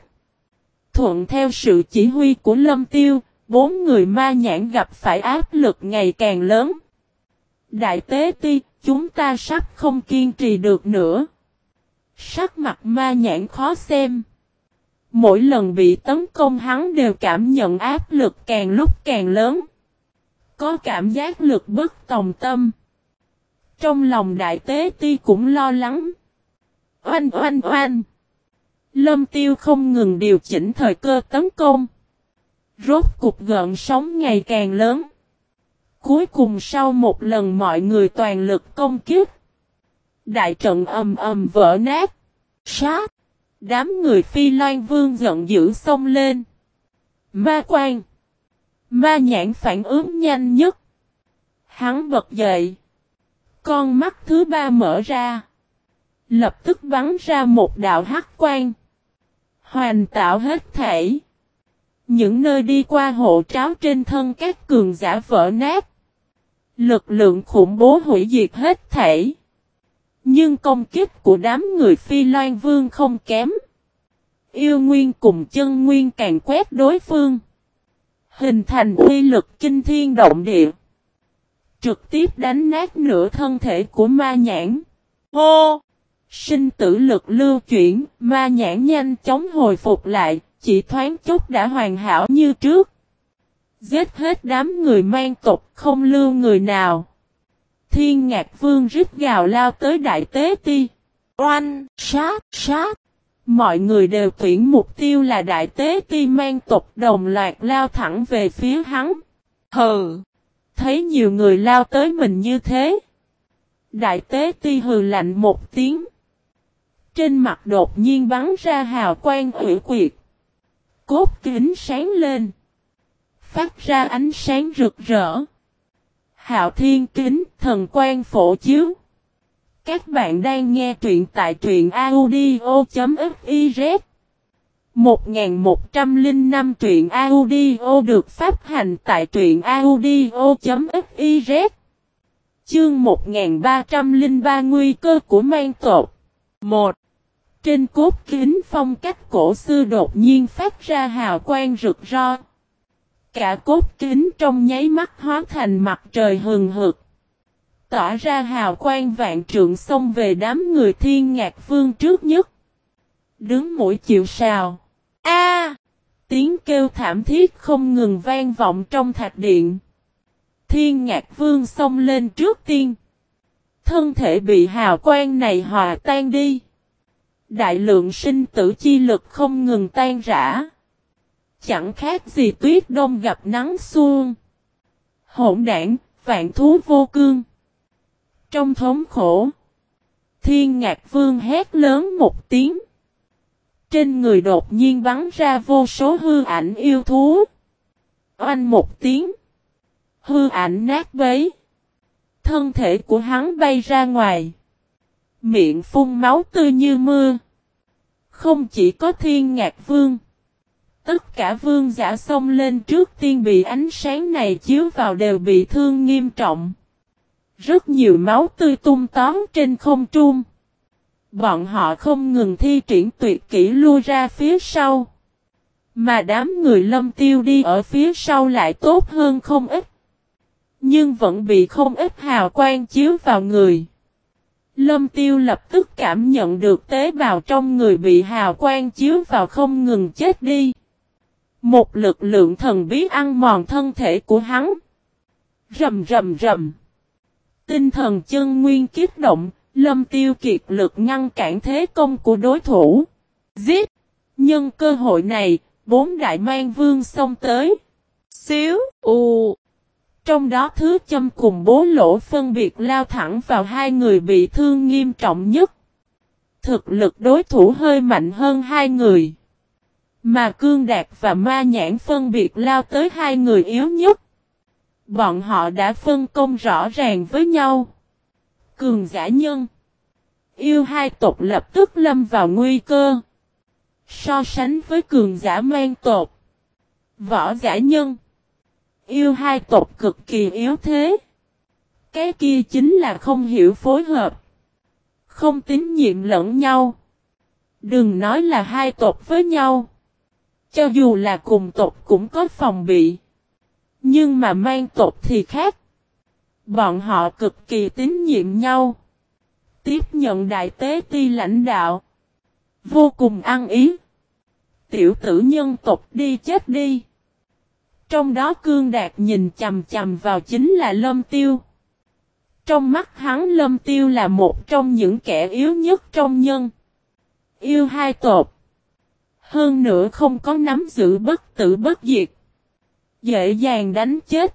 Thuận theo sự chỉ huy của lâm tiêu, bốn người ma nhãn gặp phải áp lực ngày càng lớn. Đại tế ti, chúng ta sắp không kiên trì được nữa. Sắc mặt ma nhãn khó xem. Mỗi lần bị tấn công hắn đều cảm nhận áp lực càng lúc càng lớn. Có cảm giác lực bất tòng tâm. Trong lòng đại tế ti cũng lo lắng. Oanh oanh oanh. Lâm tiêu không ngừng điều chỉnh thời cơ tấn công. Rốt cục gợn sóng ngày càng lớn. Cuối cùng sau một lần mọi người toàn lực công kiếp. Đại trận ầm ầm vỡ nát. Sát. Đám người phi loan vương giận dữ xông lên. Ma quan. Ma nhãn phản ứng nhanh nhất. Hắn bật dậy. Con mắt thứ ba mở ra. Lập tức bắn ra một đạo hắc quan. Hoàn tạo hết thể. Những nơi đi qua hộ tráo trên thân các cường giả vỡ nát. Lực lượng khủng bố hủy diệt hết thể. Nhưng công kích của đám người phi loan vương không kém. Yêu nguyên cùng chân nguyên càng quét đối phương. Hình thành uy lực kinh thiên động địa. Trực tiếp đánh nát nửa thân thể của ma nhãn. Hô! Sinh tử lực lưu chuyển, ma nhãn nhanh chóng hồi phục lại, chỉ thoáng chút đã hoàn hảo như trước. Giết hết đám người mang tộc không lưu người nào. Thiên ngạc vương rít gào lao tới đại tế ti. Oanh, sát, sát. Mọi người đều tuyển mục tiêu là đại tế ti mang tộc đồng loạt lao thẳng về phía hắn. Hừ. Thấy nhiều người lao tới mình như thế. Đại tế ti hừ lạnh một tiếng. Trên mặt đột nhiên bắn ra hào quang ủy quyệt. Cốt kính sáng lên. Phát ra ánh sáng rực rỡ. Hạo thiên kính, thần quan phổ chiếu. Các bạn đang nghe truyện tại truyện audio.fiz 1105 truyện audio được phát hành tại truyện audio.fiz Chương 1303 Nguy cơ của mang tột 1. Trên cốt kính phong cách cổ xưa đột nhiên phát ra hào quang rực rỡ. Cả cốt kính trong nháy mắt hóa thành mặt trời hừng hực. Tỏa ra hào quang vạn trượng xông về đám người thiên ngạc vương trước nhất. Đứng mũi chịu sào. A! tiếng kêu thảm thiết không ngừng vang vọng trong thạch điện. Thiên ngạc vương xông lên trước tiên. Thân thể bị hào quang này hòa tan đi. Đại lượng sinh tử chi lực không ngừng tan rã. Chẳng khác gì tuyết đông gặp nắng xuông. Hỗn đảng, vạn thú vô cương. Trong thống khổ, thiên ngạc vương hét lớn một tiếng. Trên người đột nhiên bắn ra vô số hư ảnh yêu thú. Oanh một tiếng. Hư ảnh nát bấy. Thân thể của hắn bay ra ngoài. Miệng phun máu tươi như mưa. Không chỉ có thiên ngạc vương. Tất cả vương giả xông lên trước tiên bị ánh sáng này chiếu vào đều bị thương nghiêm trọng. Rất nhiều máu tươi tung tóm trên không trung. Bọn họ không ngừng thi triển tuyệt kỹ lui ra phía sau. Mà đám người lâm tiêu đi ở phía sau lại tốt hơn không ít. Nhưng vẫn bị không ít hào quang chiếu vào người. Lâm tiêu lập tức cảm nhận được tế bào trong người bị hào quang chiếu vào không ngừng chết đi. Một lực lượng thần bí ăn mòn thân thể của hắn. Rầm rầm rầm. Tinh thần chân nguyên kiếp động, lâm tiêu kiệt lực ngăn cản thế công của đối thủ. Giết! Nhân cơ hội này, bốn đại mang vương xông tới. Xíu, u. Trong đó thứ châm cùng bố lỗ phân biệt lao thẳng vào hai người bị thương nghiêm trọng nhất. Thực lực đối thủ hơi mạnh hơn hai người. Mà Cương Đạt và Ma Nhãn phân biệt lao tới hai người yếu nhất. Bọn họ đã phân công rõ ràng với nhau. Cường giả nhân. Yêu hai tộc lập tức lâm vào nguy cơ. So sánh với cường giả mang tộc. Võ giả nhân. Yêu hai tộc cực kỳ yếu thế. Cái kia chính là không hiểu phối hợp. Không tín nhiệm lẫn nhau. Đừng nói là hai tộc với nhau. Cho dù là cùng tộc cũng có phòng bị. Nhưng mà mang tộc thì khác. Bọn họ cực kỳ tín nhiệm nhau. Tiếp nhận đại tế ti lãnh đạo. Vô cùng ăn ý. Tiểu tử nhân tộc đi chết đi. Trong đó cương đạt nhìn chầm chầm vào chính là lâm tiêu. Trong mắt hắn lâm tiêu là một trong những kẻ yếu nhất trong nhân. Yêu hai tộc. Hơn nữa không có nắm giữ bất tử bất diệt. Dễ dàng đánh chết.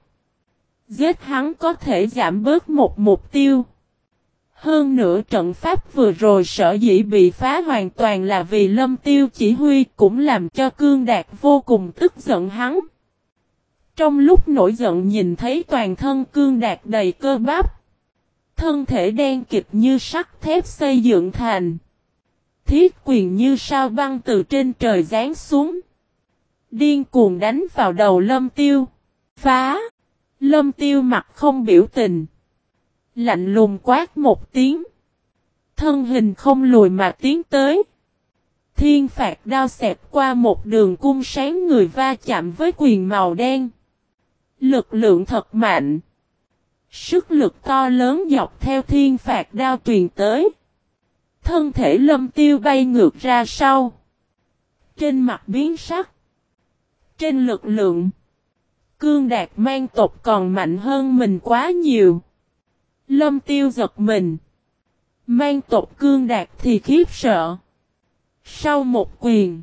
Giết hắn có thể giảm bớt một mục tiêu. Hơn nữa trận pháp vừa rồi sở dĩ bị phá hoàn toàn là vì lâm tiêu chỉ huy cũng làm cho cương đạt vô cùng tức giận hắn. Trong lúc nổi giận nhìn thấy toàn thân cương đạt đầy cơ bắp. Thân thể đen kịch như sắt thép xây dựng thành. Thiết quyền như sao băng từ trên trời giáng xuống. Điên cuồng đánh vào đầu lâm tiêu. Phá! Lâm tiêu mặt không biểu tình. Lạnh lùng quát một tiếng. Thân hình không lùi mà tiến tới. Thiên phạt đao xẹp qua một đường cung sáng người va chạm với quyền màu đen. Lực lượng thật mạnh. Sức lực to lớn dọc theo thiên phạt đao truyền tới. Thân thể lâm tiêu bay ngược ra sau. Trên mặt biến sắc. Trên lực lượng. Cương đạt mang tộc còn mạnh hơn mình quá nhiều. Lâm tiêu giật mình. Mang tộc cương đạt thì khiếp sợ. Sau một quyền.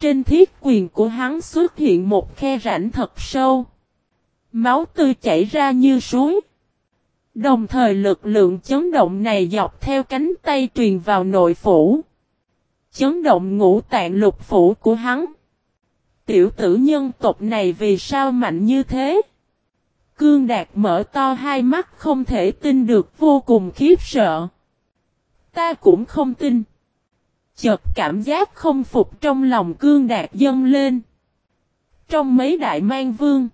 Trên thiết quyền của hắn xuất hiện một khe rãnh thật sâu. Máu tươi chảy ra như suối. Đồng thời lực lượng chấn động này dọc theo cánh tay truyền vào nội phủ. Chấn động ngũ tạng lục phủ của hắn. Tiểu tử nhân tộc này vì sao mạnh như thế? Cương Đạt mở to hai mắt không thể tin được, vô cùng khiếp sợ. Ta cũng không tin. Chợt cảm giác không phục trong lòng Cương Đạt dâng lên. Trong mấy đại mang vương.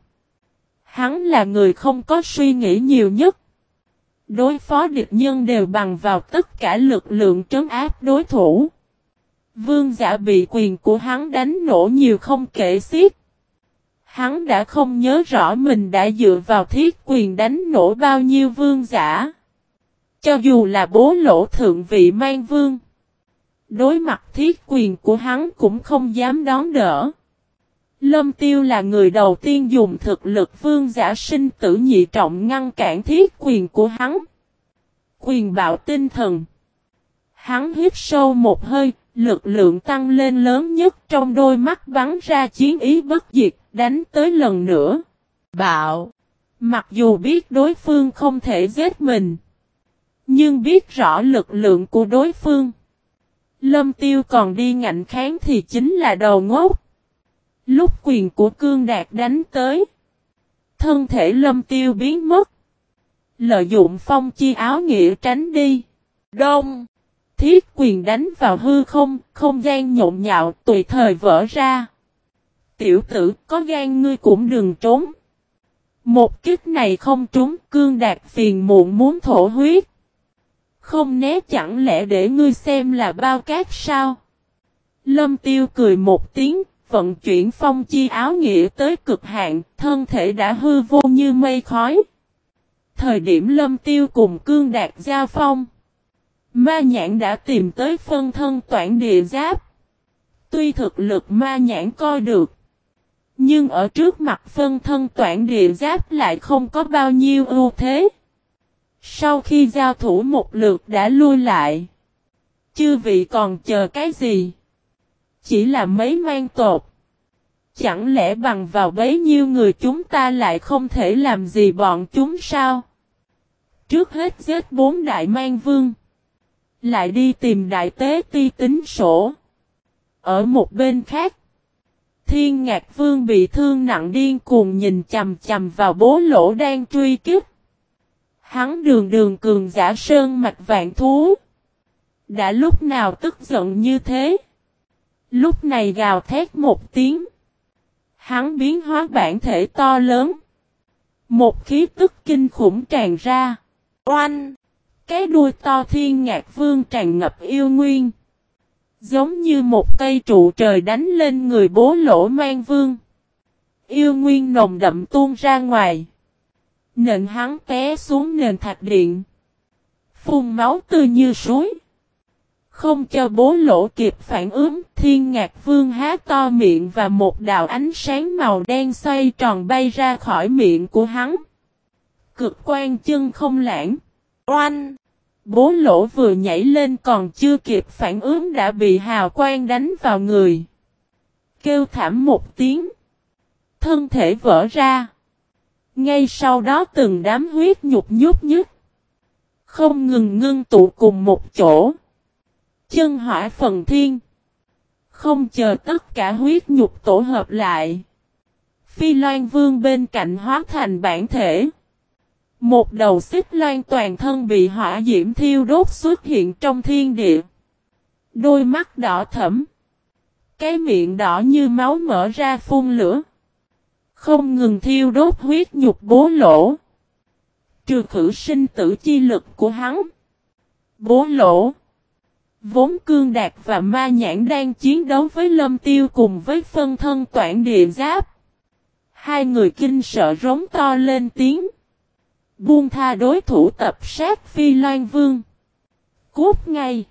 Hắn là người không có suy nghĩ nhiều nhất. Đối phó địch nhân đều bằng vào tất cả lực lượng trấn áp đối thủ. Vương giả bị quyền của hắn đánh nổ nhiều không kể xiết. Hắn đã không nhớ rõ mình đã dựa vào thiết quyền đánh nổ bao nhiêu vương giả. Cho dù là bố lỗ thượng vị mang vương. Đối mặt thiết quyền của hắn cũng không dám đón đỡ. Lâm Tiêu là người đầu tiên dùng thực lực vương giả sinh tử nhị trọng ngăn cản thiết quyền của hắn. Quyền bạo tinh thần. Hắn hít sâu một hơi, lực lượng tăng lên lớn nhất trong đôi mắt bắn ra chiến ý bất diệt, đánh tới lần nữa. Bạo. Mặc dù biết đối phương không thể giết mình. Nhưng biết rõ lực lượng của đối phương. Lâm tiêu còn đi ngạnh kháng thì chính là đầu ngốc. Lúc quyền của cương đạt đánh tới. Thân thể lâm tiêu biến mất. Lợi dụng phong chi áo nghĩa tránh đi. Đông. Thiết quyền đánh vào hư không, không gian nhộn nhạo tùy thời vỡ ra. Tiểu tử có gan ngươi cũng đừng trốn. Một kích này không trúng cương đạt phiền muộn muốn thổ huyết. Không né chẳng lẽ để ngươi xem là bao cát sao? Lâm tiêu cười một tiếng, vận chuyển phong chi áo nghĩa tới cực hạn, thân thể đã hư vô như mây khói. Thời điểm lâm tiêu cùng cương đạt giao phong. Ma nhãn đã tìm tới phân thân toản địa giáp. Tuy thực lực ma nhãn coi được. Nhưng ở trước mặt phân thân toản địa giáp lại không có bao nhiêu ưu thế. Sau khi giao thủ một lượt đã lui lại. Chư vị còn chờ cái gì? Chỉ là mấy mang tột. Chẳng lẽ bằng vào bấy nhiêu người chúng ta lại không thể làm gì bọn chúng sao? Trước hết giết bốn đại mang vương. Lại đi tìm đại tế ti tính sổ. Ở một bên khác. Thiên ngạc vương bị thương nặng điên cuồng nhìn chầm chầm vào bố lỗ đang truy kích. Hắn đường đường cường giả sơn mạch vạn thú. Đã lúc nào tức giận như thế? Lúc này gào thét một tiếng. Hắn biến hóa bản thể to lớn. Một khí tức kinh khủng tràn ra. Oanh! Cái đuôi to thiên ngạc vương tràn ngập yêu nguyên. Giống như một cây trụ trời đánh lên người bố lỗ mang vương. Yêu nguyên nồng đậm tuôn ra ngoài. Nện hắn té xuống nền thạch điện. Phun máu tươi như suối. Không cho bố lỗ kịp phản ứng, thiên ngạc vương há to miệng và một đạo ánh sáng màu đen xoay tròn bay ra khỏi miệng của hắn. Cực quan chân không lãng. Oanh! Bố lỗ vừa nhảy lên còn chưa kịp phản ứng đã bị hào quang đánh vào người. Kêu thảm một tiếng. Thân thể vỡ ra. Ngay sau đó từng đám huyết nhục nhút nhút. Không ngừng ngưng tụ cùng một chỗ. Chân hỏa phần thiên. Không chờ tất cả huyết nhục tổ hợp lại. Phi Loan Vương bên cạnh hóa thành bản thể. Một đầu xích loan toàn thân bị hỏa diễm thiêu đốt xuất hiện trong thiên địa. Đôi mắt đỏ thẫm. Cái miệng đỏ như máu mở ra phun lửa. Không ngừng thiêu đốt huyết nhục bố lỗ. Trừ khử sinh tử chi lực của hắn. Bố lỗ. Vốn cương đạt và ma nhãn đang chiến đấu với lâm tiêu cùng với phân thân toản địa giáp. Hai người kinh sợ rống to lên tiếng. Buông tha đối thủ tập sát Phi Loan Vương. Cút ngay.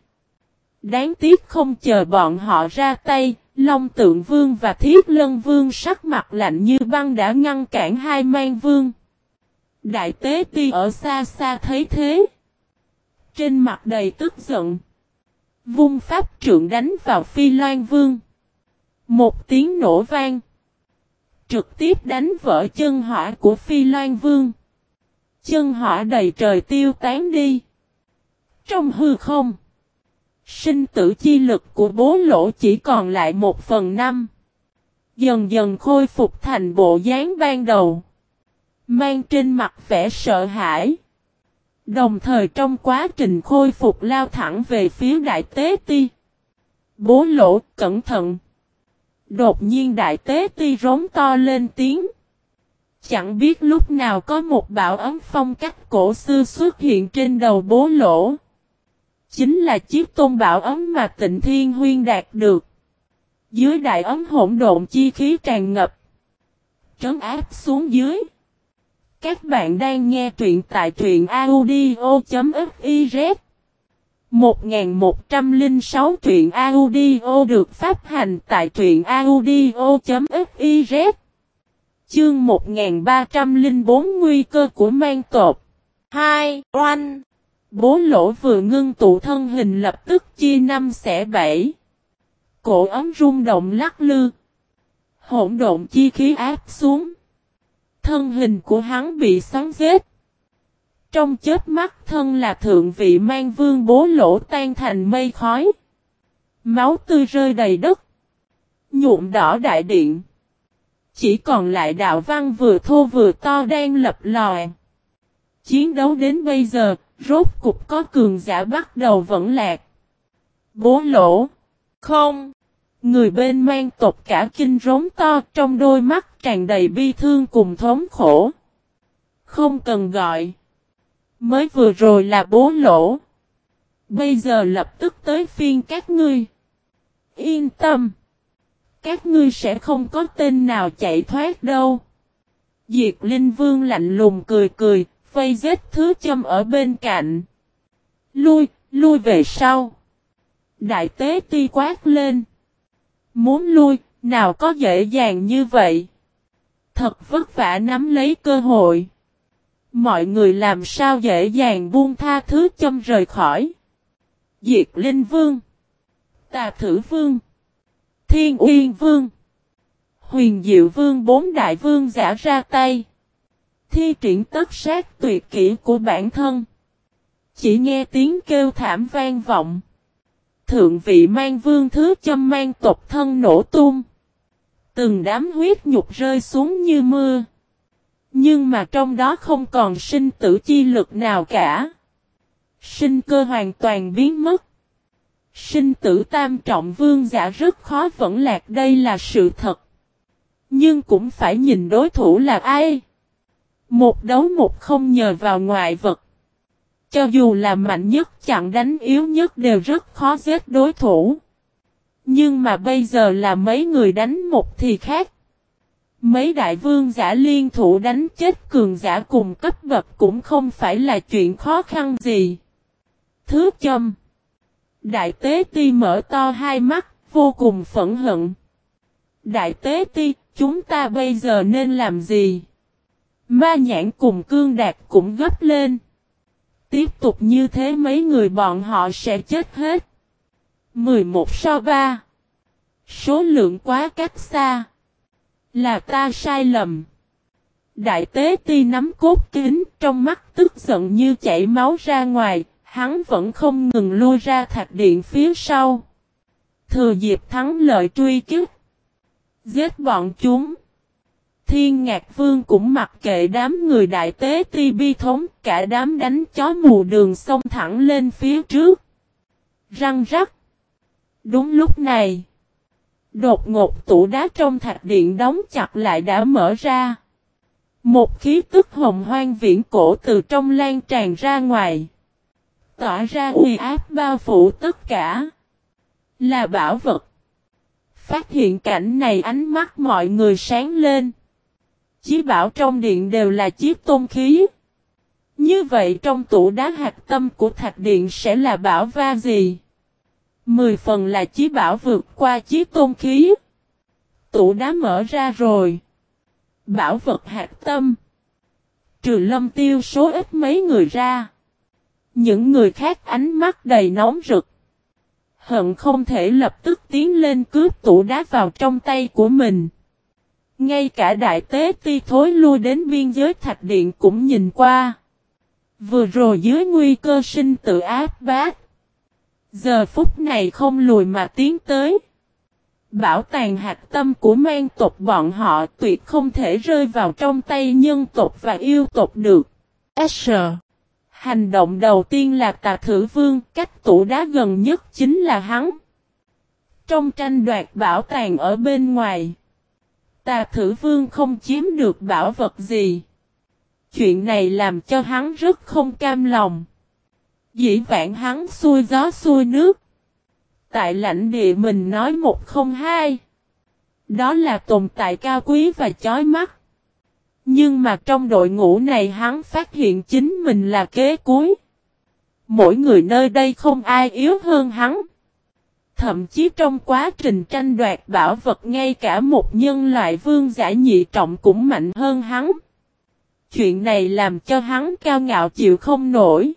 Đáng tiếc không chờ bọn họ ra tay, Long Tượng Vương và Thiết Lân Vương sắc mặt lạnh như băng đã ngăn cản hai mang vương. Đại tế ti ở xa xa thấy thế. Trên mặt đầy tức giận. Vung pháp trượng đánh vào Phi Loan Vương. Một tiếng nổ vang. Trực tiếp đánh vỡ chân hỏa của Phi Loan Vương. Chân hỏa đầy trời tiêu tán đi. Trong hư không. Sinh tử chi lực của bố lỗ chỉ còn lại một phần năm. Dần dần khôi phục thành bộ dáng ban đầu. Mang trên mặt vẻ sợ hãi. Đồng thời trong quá trình khôi phục lao thẳng về phía đại tế ti. Bố lỗ cẩn thận. Đột nhiên đại tế ti rống to lên tiếng. Chẳng biết lúc nào có một bảo ấm phong cách cổ xưa xuất hiện trên đầu bố lỗ. Chính là chiếc tôn bảo ấm mà tịnh thiên huyên đạt được. Dưới đại ấm hỗn độn chi khí tràn ngập. Trấn áp xuống dưới. Các bạn đang nghe truyện tại truyện audio.fiz 1106 truyện audio được phát hành tại truyện audio.fiz Chương 1304 Nguy cơ của mang tột 2. Oanh Bố lỗ vừa ngưng tụ thân hình lập tức chia năm xẻ bảy. Cổ ấm rung động lắc lư. Hỗn độn chi khí áp xuống. Thân hình của hắn bị sóng vết. Trong chết mắt thân là thượng vị mang vương bố lỗ tan thành mây khói. Máu tươi rơi đầy đất. Nhuộm đỏ đại điện. Chỉ còn lại đạo văn vừa thô vừa to đang lập lòi. Chiến đấu đến bây giờ, rốt cục có cường giả bắt đầu vẫn lạc. Bố lỗ. Không. Người bên mang tộc cả kinh rống to trong đôi mắt tràn đầy bi thương cùng thống khổ. Không cần gọi. Mới vừa rồi là bố lỗ. Bây giờ lập tức tới phiên các ngươi. Yên tâm. Các ngươi sẽ không có tên nào chạy thoát đâu. Diệt Linh Vương lạnh lùng cười cười, vây vết thứ châm ở bên cạnh. Lui, lui về sau. Đại tế ti quát lên. Muốn lui, nào có dễ dàng như vậy. Thật vất vả nắm lấy cơ hội. Mọi người làm sao dễ dàng buông tha thứ châm rời khỏi. Diệt Linh Vương. Tà Thử Vương. Thiên Uyên Vương. Huyền Diệu Vương bốn đại vương giả ra tay. Thi triển tất sát tuyệt kỹ của bản thân. Chỉ nghe tiếng kêu thảm vang vọng. Thượng vị mang vương thứ châm mang tộc thân nổ tung. Từng đám huyết nhục rơi xuống như mưa. Nhưng mà trong đó không còn sinh tử chi lực nào cả. Sinh cơ hoàn toàn biến mất. Sinh tử tam trọng vương giả rất khó vẫn lạc, đây là sự thật. Nhưng cũng phải nhìn đối thủ là ai. Một đấu một không nhờ vào ngoại vật. Cho dù là mạnh nhất, chặn đánh yếu nhất đều rất khó giết đối thủ. Nhưng mà bây giờ là mấy người đánh một thì khác. Mấy đại vương giả liên thủ đánh chết cường giả cùng cấp bậc cũng không phải là chuyện khó khăn gì. Thứ châm. Đại tế ti mở to hai mắt, vô cùng phẫn hận. Đại tế ti, chúng ta bây giờ nên làm gì? Ma nhãn cùng cương đạt cũng gấp lên. Tiếp tục như thế mấy người bọn họ sẽ chết hết. 11 so 3. Số lượng quá cách xa. Là ta sai lầm. Đại tế ti nắm cốt kính trong mắt tức giận như chảy máu ra ngoài, hắn vẫn không ngừng lui ra thạch điện phía sau. Thừa dịp thắng lợi truy kích. Giết bọn chúng. Thiên Ngạc Vương cũng mặc kệ đám người đại tế ti bi thống, cả đám đánh chó mù đường xông thẳng lên phía trước. Răng rắc. Đúng lúc này. Đột ngột tủ đá trong thạch điện đóng chặt lại đã mở ra. Một khí tức hồng hoang viễn cổ từ trong lan tràn ra ngoài. Tỏa ra uy áp bao phủ tất cả. Là bảo vật. Phát hiện cảnh này ánh mắt mọi người sáng lên. Chí bảo trong điện đều là chiếc tôn khí. Như vậy trong tủ đá hạt tâm của thạch điện sẽ là bảo va gì? Mười phần là chí bảo vượt qua chiếc tôn khí. Tủ đá mở ra rồi. Bảo vật hạt tâm. Trừ lâm tiêu số ít mấy người ra. Những người khác ánh mắt đầy nóng rực. Hận không thể lập tức tiến lên cướp tủ đá vào trong tay của mình. Ngay cả đại tế ti thối lui đến biên giới thạch điện cũng nhìn qua. Vừa rồi dưới nguy cơ sinh tự áp bát. Giờ phút này không lùi mà tiến tới. Bảo tàng hạt tâm của mang tộc bọn họ tuyệt không thể rơi vào trong tay nhân tộc và yêu tộc được. Escher Hành động đầu tiên là tà thử vương, cách tủ đá gần nhất chính là hắn. Trong tranh đoạt bảo tàng ở bên ngoài. Tà thử vương không chiếm được bảo vật gì. Chuyện này làm cho hắn rất không cam lòng. Dĩ vãng hắn xuôi gió xuôi nước. Tại lãnh địa mình nói một không hai. Đó là tồn tại cao quý và chói mắt. Nhưng mà trong đội ngũ này hắn phát hiện chính mình là kế cuối. Mỗi người nơi đây không ai yếu hơn hắn. Thậm chí trong quá trình tranh đoạt bảo vật ngay cả một nhân loại vương giả nhị trọng cũng mạnh hơn hắn. Chuyện này làm cho hắn cao ngạo chịu không nổi.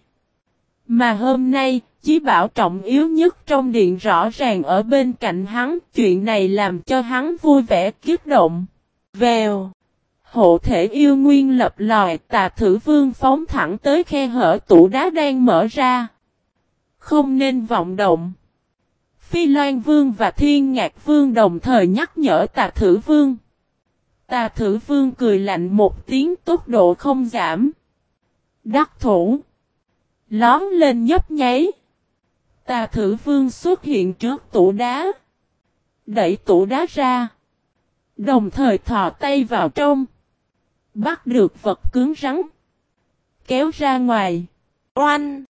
Mà hôm nay, chí bảo trọng yếu nhất trong điện rõ ràng ở bên cạnh hắn, chuyện này làm cho hắn vui vẻ kiếp động. Vèo. Hộ thể yêu nguyên lập lòi, tà thử vương phóng thẳng tới khe hở tủ đá đang mở ra. Không nên vọng động. Phi Loan Vương và Thiên Ngạc Vương đồng thời nhắc nhở tà thử vương. Tà thử vương cười lạnh một tiếng tốc độ không giảm. Đắc thủ. Lón lên nhấp nháy. Tà thử vương xuất hiện trước tủ đá. Đẩy tủ đá ra. Đồng thời thò tay vào trong. Bắt được vật cứng rắn. Kéo ra ngoài. Oanh.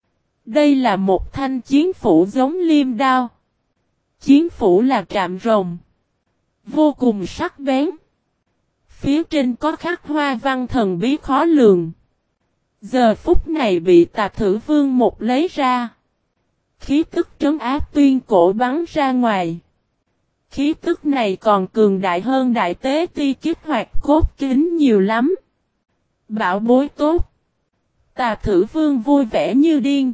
Đây là một thanh chiến phủ giống liêm đao. Chiến phủ là trạm rồng. Vô cùng sắc bén. Phía trên có khắc hoa văn thần bí khó lường. Giờ phút này bị tà thử vương một lấy ra. Khí tức trấn áp tuyên cổ bắn ra ngoài. Khí tức này còn cường đại hơn đại tế ti kích hoạt cốt kính nhiều lắm. Bảo bối tốt. Tà thử vương vui vẻ như điên.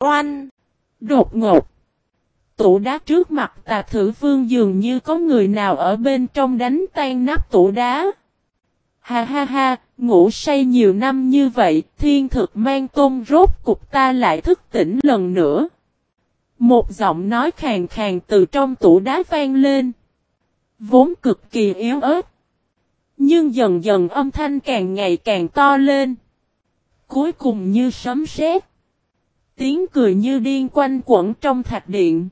Oanh. Đột ngột. Tủ đá trước mặt tà thử vương dường như có người nào ở bên trong đánh tan nắp tủ đá. Ha ha ha, ngủ say nhiều năm như vậy, thiên thực mang tôn rốt cục ta lại thức tỉnh lần nữa. Một giọng nói khàn khàn từ trong tủ đá vang lên. Vốn cực kỳ yếu ớt. Nhưng dần dần âm thanh càng ngày càng to lên. Cuối cùng như sấm sét. Tiếng cười như điên quanh quẩn trong thạch điện.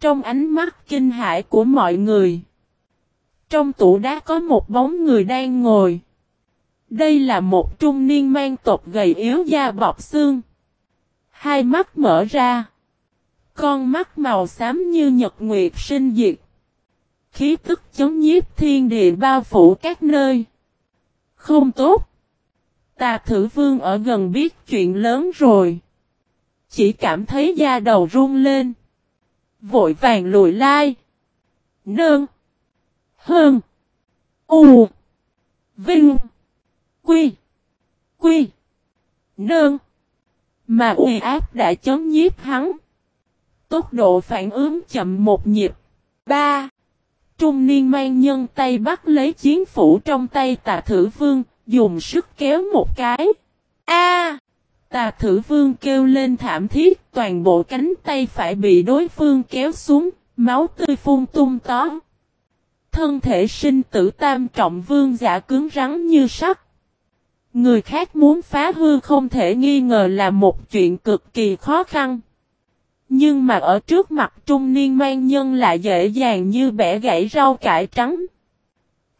Trong ánh mắt kinh hãi của mọi người. Trong tủ đá có một bóng người đang ngồi. Đây là một trung niên mang tộc gầy yếu da bọc xương. Hai mắt mở ra. Con mắt màu xám như nhật nguyệt sinh diệt. Khí tức chống nhiếp thiên địa bao phủ các nơi. Không tốt. Tà thử vương ở gần biết chuyện lớn rồi. Chỉ cảm thấy da đầu run lên. Vội vàng lùi lai. Nương. Hơn. U. Vinh. Quy. Quy. Nương. Mà uy áp đã chấm nhiếp hắn. Tốc độ phản ứng chậm một nhịp. ba Trung niên mang nhân tay bắt lấy chiến phủ trong tay tà thử vương, dùng sức kéo một cái. A! tà thử vương kêu lên thảm thiết, toàn bộ cánh tay phải bị đối phương kéo xuống, máu tươi phun tung tó. Thân thể sinh tử tam trọng vương giả cứng rắn như sắt. Người khác muốn phá hư không thể nghi ngờ là một chuyện cực kỳ khó khăn. Nhưng mà ở trước mặt trung niên mang nhân lại dễ dàng như bẻ gãy rau cải trắng.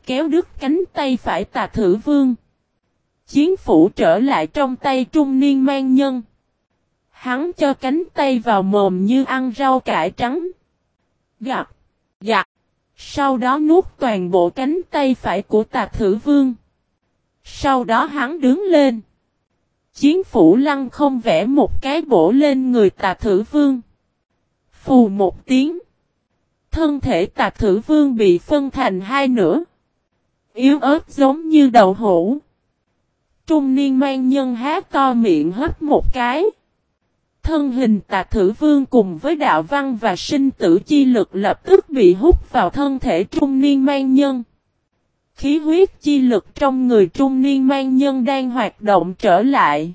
Kéo đứt cánh tay phải tà thử vương. Chiến phủ trở lại trong tay trung niên mang nhân. Hắn cho cánh tay vào mồm như ăn rau cải trắng. Gặp. Gặt. Sau đó nuốt toàn bộ cánh tay phải của tà thử vương. Sau đó hắn đứng lên. Chiến phủ lăng không vẽ một cái bổ lên người tà thử vương. Phù một tiếng. Thân thể tà thử vương bị phân thành hai nửa. Yếu ớt giống như đầu hũ. Trung niên mang nhân hát to miệng hấp một cái. Thân hình tà thử vương cùng với đạo văn và sinh tử chi lực lập tức bị hút vào thân thể trung niên mang nhân. Khí huyết chi lực trong người trung niên mang nhân đang hoạt động trở lại.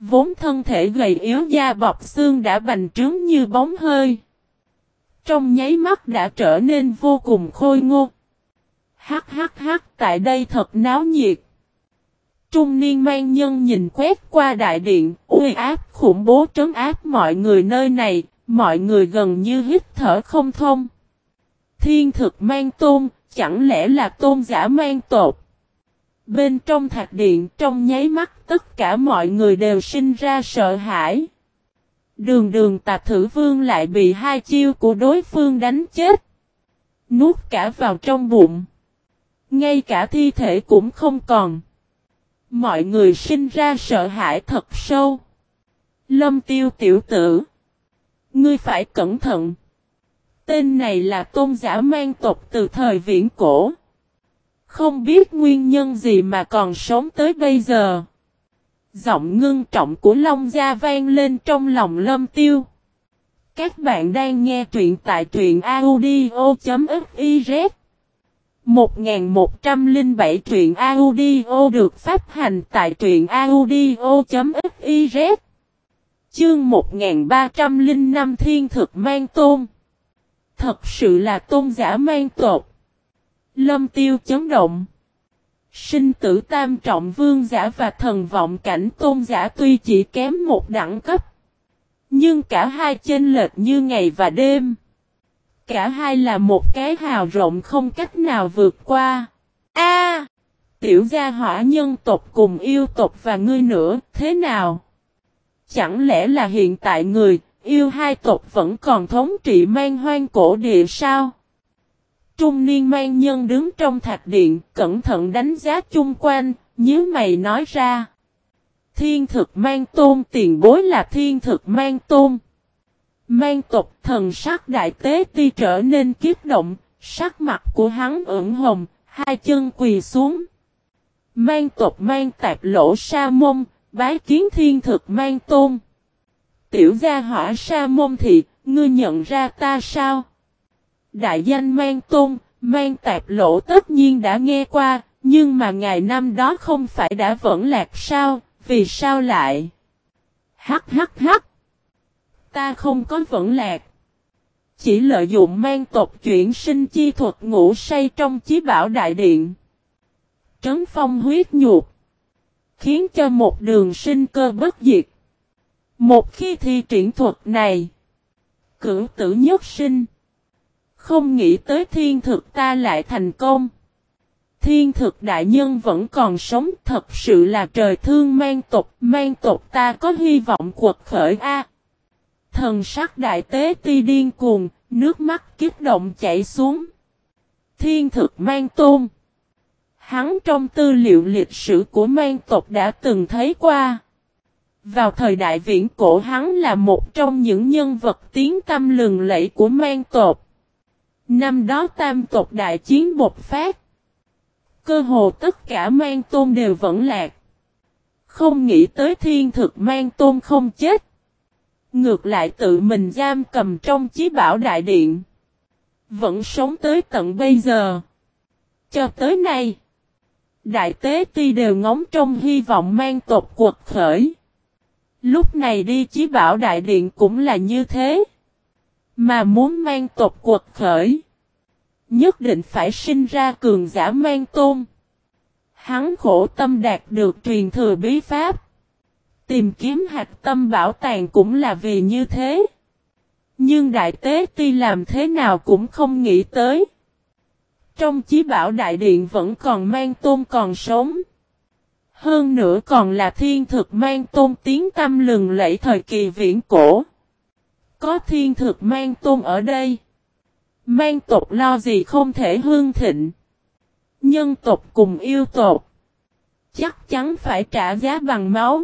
Vốn thân thể gầy yếu da bọc xương đã bành trướng như bóng hơi. Trong nháy mắt đã trở nên vô cùng khôi ngô. Hắc hắc hắc tại đây thật náo nhiệt. Trung niên mang nhân nhìn quét qua đại điện, uy áp khủng bố trấn áp mọi người nơi này, mọi người gần như hít thở không thông. Thiên thực mang tôn, chẳng lẽ là tôn giả mang tột. Bên trong thạch điện, trong nháy mắt, tất cả mọi người đều sinh ra sợ hãi. Đường đường tà thử vương lại bị hai chiêu của đối phương đánh chết. Nuốt cả vào trong bụng. Ngay cả thi thể cũng không còn. Mọi người sinh ra sợ hãi thật sâu. Lâm tiêu tiểu tử. Ngươi phải cẩn thận. Tên này là tôn giả mang tộc từ thời viễn cổ. Không biết nguyên nhân gì mà còn sống tới bây giờ. Giọng ngưng trọng của Long Gia vang lên trong lòng lâm tiêu. Các bạn đang nghe truyện tại truyện audio.fiz 1107 truyện audio được phát hành tại truyện audio.fiz Chương 1305 Thiên thực mang tôn Thật sự là tôn giả mang tột Lâm tiêu chấn động. Sinh tử tam trọng vương giả và thần vọng cảnh tôn giả tuy chỉ kém một đẳng cấp Nhưng cả hai chênh lệch như ngày và đêm. Cả hai là một cái hào rộng không cách nào vượt qua. A! Tiểu gia hỏa nhân tộc cùng yêu tộc và ngươi nữa thế nào? Chẳng lẽ là hiện tại người, yêu hai tộc vẫn còn thống trị mang hoang cổ địa sao? Trung niên mang nhân đứng trong thạch điện, cẩn thận đánh giá chung quanh, nhớ mày nói ra. Thiên thực mang tôn tiền bối là thiên thực mang tôn. Mang tộc thần sắc đại tế ti trở nên kiếp động, sắc mặt của hắn ửng hồng, hai chân quỳ xuống. Mang tộc mang tạp lỗ sa mông, bái kiến thiên thực mang tôn. Tiểu gia hỏa sa môn thị, ngươi nhận ra ta sao? Đại danh mang tôn, mang tạp lỗ tất nhiên đã nghe qua, nhưng mà ngày năm đó không phải đã vẫn lạc sao, vì sao lại? Hắc hắc hắc! Ta không có vẫn lạc. Chỉ lợi dụng mang tộc chuyển sinh chi thuật ngủ say trong chí bảo đại điện. Trấn phong huyết nhục. Khiến cho một đường sinh cơ bất diệt. Một khi thi triển thuật này, cửu tử nhất sinh. Không nghĩ tới thiên thực ta lại thành công. Thiên thực đại nhân vẫn còn sống thật sự là trời thương mang tộc, mang tộc ta có hy vọng quật khởi A. Thần sắc đại tế ti điên cuồng, nước mắt kiếp động chảy xuống. Thiên thực mang tôn. Hắn trong tư liệu lịch sử của mang tộc đã từng thấy qua. Vào thời đại viễn cổ hắn là một trong những nhân vật tiếng tâm lừng lẫy của mang tộc. Năm đó tam tộc đại chiến bột phát. Cơ hồ tất cả mang tôn đều vẫn lạc. Không nghĩ tới thiên thực mang tôn không chết. Ngược lại tự mình giam cầm trong chí bảo đại điện. Vẫn sống tới tận bây giờ. Cho tới nay. Đại tế ti đều ngóng trong hy vọng mang tộc quật khởi. Lúc này đi chí bảo đại điện cũng là như thế. Mà muốn mang tộc quật khởi. Nhất định phải sinh ra cường giả mang tôn. Hắn khổ tâm đạt được truyền thừa bí pháp. Tìm kiếm hạt tâm bảo tàng cũng là vì như thế. Nhưng đại tế tuy làm thế nào cũng không nghĩ tới. Trong chí bảo đại điện vẫn còn mang tôn còn sống. Hơn nữa còn là thiên thực mang tôn tiếng tâm lừng lẫy thời kỳ viễn cổ. Có thiên thực mang tôn ở đây. Mang tộc lo gì không thể hương thịnh. Nhân tộc cùng yêu tộc. Chắc chắn phải trả giá bằng máu.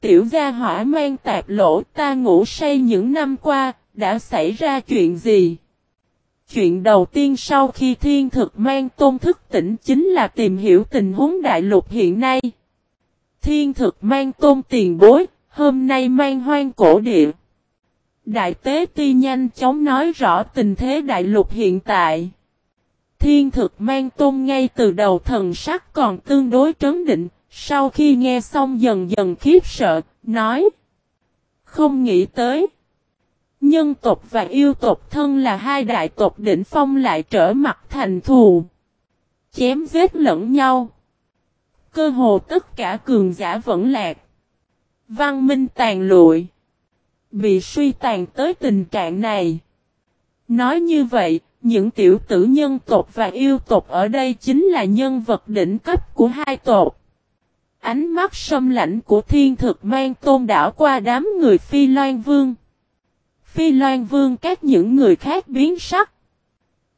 Tiểu gia hỏa mang tạp lỗ ta ngủ say những năm qua, đã xảy ra chuyện gì? Chuyện đầu tiên sau khi thiên thực mang tôn thức tỉnh chính là tìm hiểu tình huống đại lục hiện nay. Thiên thực mang tôn tiền bối, hôm nay mang hoang cổ địa. Đại tế ti nhanh chóng nói rõ tình thế đại lục hiện tại. Thiên thực mang tôn ngay từ đầu thần sắc còn tương đối trấn định, sau khi nghe xong dần dần khiếp sợ, nói. Không nghĩ tới. Nhân tộc và yêu tộc thân là hai đại tộc đỉnh phong lại trở mặt thành thù. Chém giết lẫn nhau. Cơ hồ tất cả cường giả vẫn lạc. Văn minh tàn lụi. Bị suy tàn tới tình trạng này. Nói như vậy, những tiểu tử nhân tộc và yêu tộc ở đây chính là nhân vật đỉnh cấp của hai tộc. Ánh mắt sâm lãnh của thiên thực mang tôn đảo qua đám người Phi Loan Vương. Phi Loan Vương các những người khác biến sắc.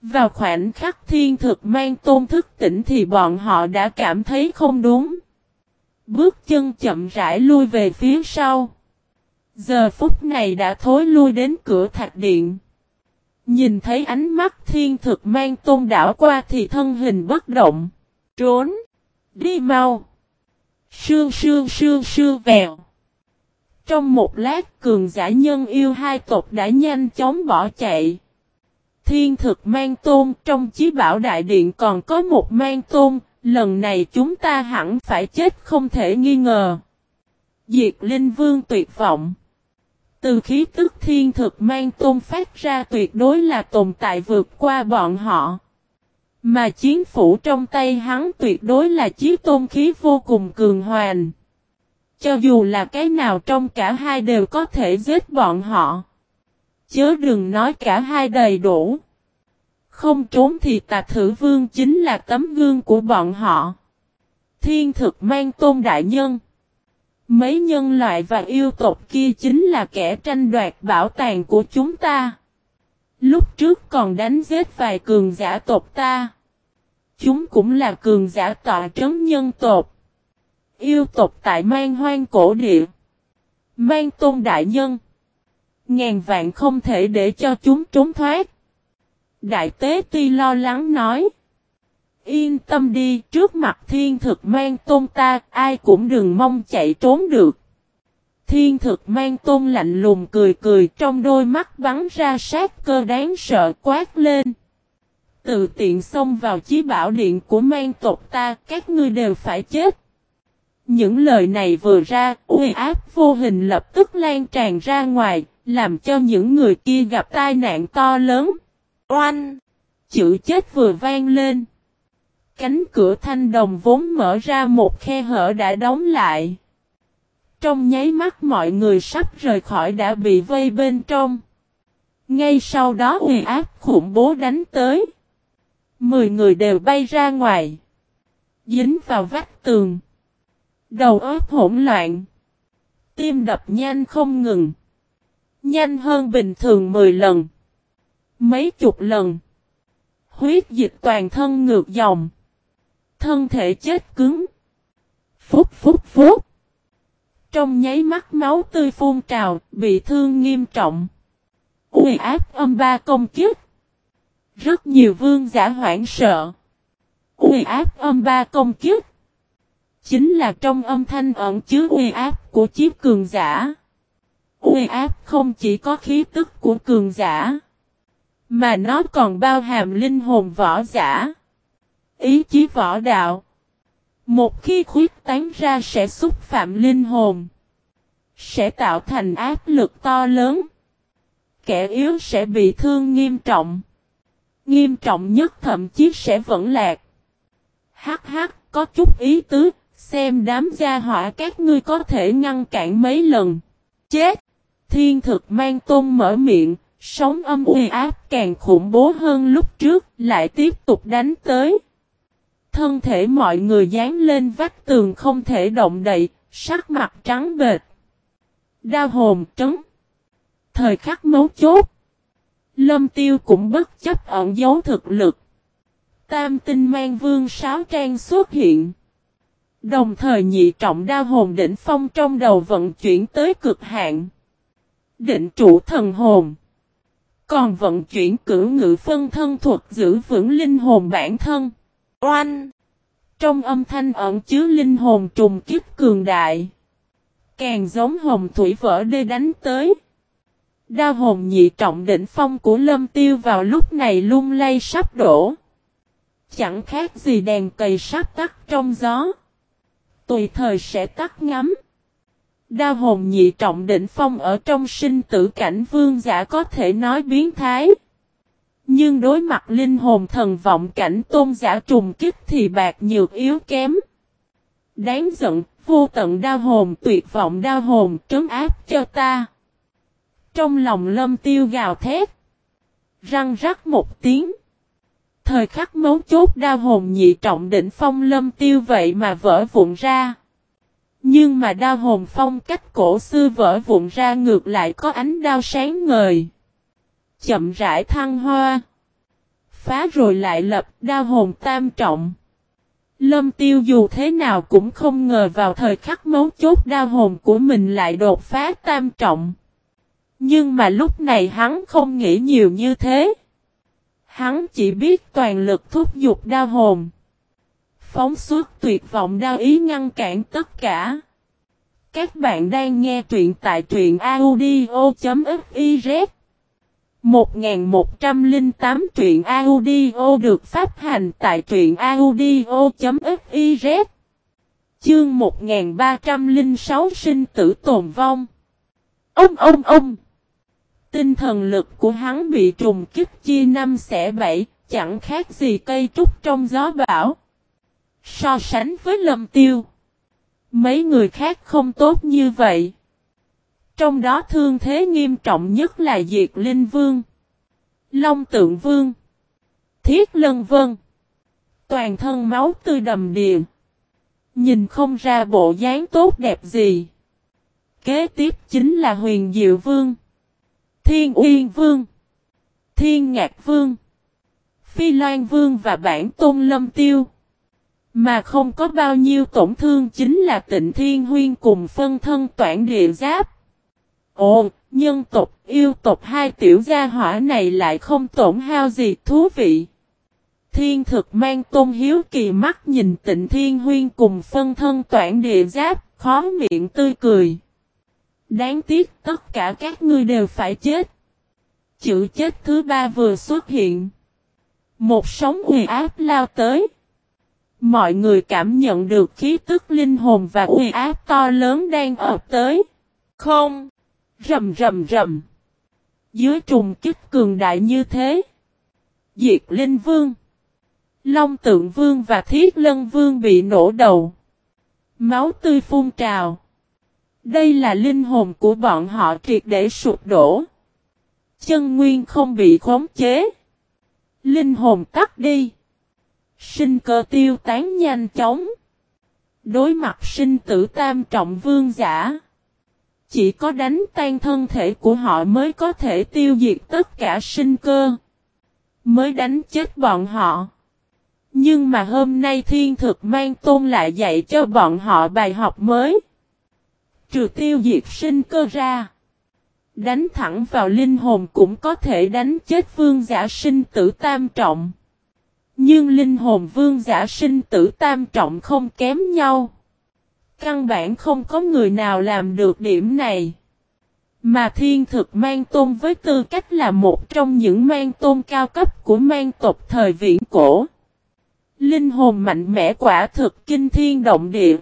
Vào khoảnh khắc thiên thực mang tôn thức tỉnh thì bọn họ đã cảm thấy không đúng. Bước chân chậm rãi lui về phía sau. Giờ phút này đã thối lui đến cửa thạch điện. Nhìn thấy ánh mắt thiên thực mang tôn đảo qua thì thân hình bất động. Trốn. Đi mau. Sương sương sương sương vèo. Trong một lát cường giả nhân yêu hai tộc đã nhanh chóng bỏ chạy. Thiên thực mang tôn trong chí bảo đại điện còn có một mang tôn, lần này chúng ta hẳn phải chết không thể nghi ngờ. Diệt Linh Vương tuyệt vọng. Từ khí tức thiên thực mang tôn phát ra tuyệt đối là tồn tại vượt qua bọn họ. Mà chiến phủ trong tay hắn tuyệt đối là chiếc tôn khí vô cùng cường hoàn. Cho dù là cái nào trong cả hai đều có thể giết bọn họ. Chớ đừng nói cả hai đầy đủ. Không trốn thì tà thử vương chính là tấm gương của bọn họ. Thiên thực mang tôn đại nhân. Mấy nhân loại và yêu tộc kia chính là kẻ tranh đoạt bảo tàng của chúng ta. Lúc trước còn đánh giết vài cường giả tộc ta. Chúng cũng là cường giả tọa trấn nhân tộc. Yêu tộc tại mang hoang cổ địa. Mang tôn đại nhân. Ngàn vạn không thể để cho chúng trốn thoát. Đại tế tuy lo lắng nói. Yên tâm đi, trước mặt thiên thực mang tôn ta, ai cũng đừng mong chạy trốn được. Thiên thực mang tôn lạnh lùng cười cười trong đôi mắt bắn ra sát cơ đáng sợ quát lên. Tự tiện xông vào chí bảo điện của mang tộc ta, các ngươi đều phải chết. Những lời này vừa ra, uy áp vô hình lập tức lan tràn ra ngoài, làm cho những người kia gặp tai nạn to lớn. Oanh! Chữ chết vừa vang lên. Cánh cửa thanh đồng vốn mở ra một khe hở đã đóng lại. Trong nháy mắt mọi người sắp rời khỏi đã bị vây bên trong. Ngay sau đó uy áp khủng bố đánh tới. Mười người đều bay ra ngoài. Dính vào vách tường. Đầu óc hỗn loạn. Tim đập nhanh không ngừng. Nhanh hơn bình thường 10 lần. Mấy chục lần. Huyết dịch toàn thân ngược dòng. Thân thể chết cứng. Phúc phúc phúc. Trong nháy mắt máu tươi phun trào, bị thương nghiêm trọng. Uy áp âm ba công kiếp. Rất nhiều vương giả hoảng sợ. Uy áp âm ba công kiếp. Chính là trong âm thanh ẩn chứa uy áp của chiếc cường giả. Uy áp không chỉ có khí tức của cường giả. Mà nó còn bao hàm linh hồn võ giả. Ý chí võ đạo. Một khi khuyết tán ra sẽ xúc phạm linh hồn. Sẽ tạo thành áp lực to lớn. Kẻ yếu sẽ bị thương nghiêm trọng. Nghiêm trọng nhất thậm chí sẽ vẫn lạc. Hắc hắc, có chút ý tứ, xem đám gia hỏa các ngươi có thể ngăn cản mấy lần. Chết! Thiên thực mang tôn mở miệng, sóng âm uy áp càng khủng bố hơn lúc trước, lại tiếp tục đánh tới. Thân thể mọi người dán lên vách tường không thể động đậy, sắc mặt trắng bệt. Đa hồn trấn. Thời khắc mấu chốt. Lâm tiêu cũng bất chấp ẩn giấu thực lực. Tam tinh mang vương sáo trang xuất hiện. Đồng thời nhị trọng đa hồn đỉnh phong trong đầu vận chuyển tới cực hạn. Định trụ thần hồn. Còn vận chuyển cử ngự phân thân thuật giữ vững linh hồn bản thân. Oanh! Trong âm thanh ẩn chứa linh hồn trùng kiếp cường đại. Càng giống hồng thủy vỡ đê đánh tới. đa hồn nhị trọng đỉnh phong của lâm tiêu vào lúc này lung lay sắp đổ. Chẳng khác gì đèn cầy sắp tắt trong gió. Tùy thời sẽ cắt ngắm. Đao hồn nhị trọng đỉnh phong ở trong sinh tử cảnh vương giả có thể nói biến thái. Nhưng đối mặt linh hồn thần vọng cảnh tôn giả trùng kích thì bạc nhược yếu kém. Đáng giận, vô tận đao hồn tuyệt vọng đao hồn trấn áp cho ta. Trong lòng lâm tiêu gào thét. Răng rắc một tiếng. Thời khắc mấu chốt đa hồn nhị trọng đỉnh phong lâm tiêu vậy mà vỡ vụn ra. Nhưng mà đa hồn phong cách cổ xưa vỡ vụn ra ngược lại có ánh đao sáng ngời. Chậm rãi thăng hoa. Phá rồi lại lập đa hồn tam trọng. Lâm tiêu dù thế nào cũng không ngờ vào thời khắc mấu chốt đa hồn của mình lại đột phá tam trọng. Nhưng mà lúc này hắn không nghĩ nhiều như thế. Hắn chỉ biết toàn lực thúc giục đa hồn. Phóng suốt tuyệt vọng đa ý ngăn cản tất cả. Các bạn đang nghe truyện tại truyện audio.fiz 1108 truyện audio được phát hành tại truyện audio.fiz Chương 1306 sinh tử tồn vong Ông ông ông Tinh thần lực của hắn bị trùng kích chia năm xẻ bảy, chẳng khác gì cây trúc trong gió bão. So sánh với lâm tiêu. Mấy người khác không tốt như vậy. Trong đó thương thế nghiêm trọng nhất là Diệt Linh Vương. Long Tượng Vương. Thiết Lân Vân. Toàn thân máu tươi đầm đìa. Nhìn không ra bộ dáng tốt đẹp gì. Kế tiếp chính là Huyền Diệu Vương. Thiên Uyên Vương, Thiên Ngạc Vương, Phi Loan Vương và Bản Tôn Lâm Tiêu. Mà không có bao nhiêu tổn thương chính là tịnh Thiên Huyên cùng phân thân toản địa giáp. Ồ, nhân tộc, yêu tộc hai tiểu gia hỏa này lại không tổn hao gì thú vị. Thiên thực mang tôn hiếu kỳ mắt nhìn tịnh Thiên Huyên cùng phân thân toản địa giáp, khó miệng tươi cười. Đáng tiếc, tất cả các ngươi đều phải chết. Chữ chết thứ ba vừa xuất hiện. Một sóng uy áp lao tới. Mọi người cảm nhận được khí tức linh hồn và uy áp to lớn đang ập tới. Không. Rầm rầm rầm. Dưới trùng kích cường đại như thế. Diệt Linh Vương. Long Tượng Vương và Thiết Lân Vương bị nổ đầu. Máu tươi phun trào. Đây là linh hồn của bọn họ triệt để sụp đổ. Chân nguyên không bị khống chế. Linh hồn tắt đi. Sinh cơ tiêu tán nhanh chóng. Đối mặt sinh tử tam trọng vương giả. Chỉ có đánh tan thân thể của họ mới có thể tiêu diệt tất cả sinh cơ. Mới đánh chết bọn họ. Nhưng mà hôm nay thiên thực mang tôn lại dạy cho bọn họ bài học mới trừ tiêu diệt sinh cơ ra. Đánh thẳng vào linh hồn cũng có thể đánh chết vương giả sinh tử tam trọng. Nhưng linh hồn vương giả sinh tử tam trọng không kém nhau. Căn bản không có người nào làm được điểm này. Mà thiên thực mang tôn với tư cách là một trong những mang tôn cao cấp của mang tộc thời viễn cổ. Linh hồn mạnh mẽ quả thực kinh thiên động địa.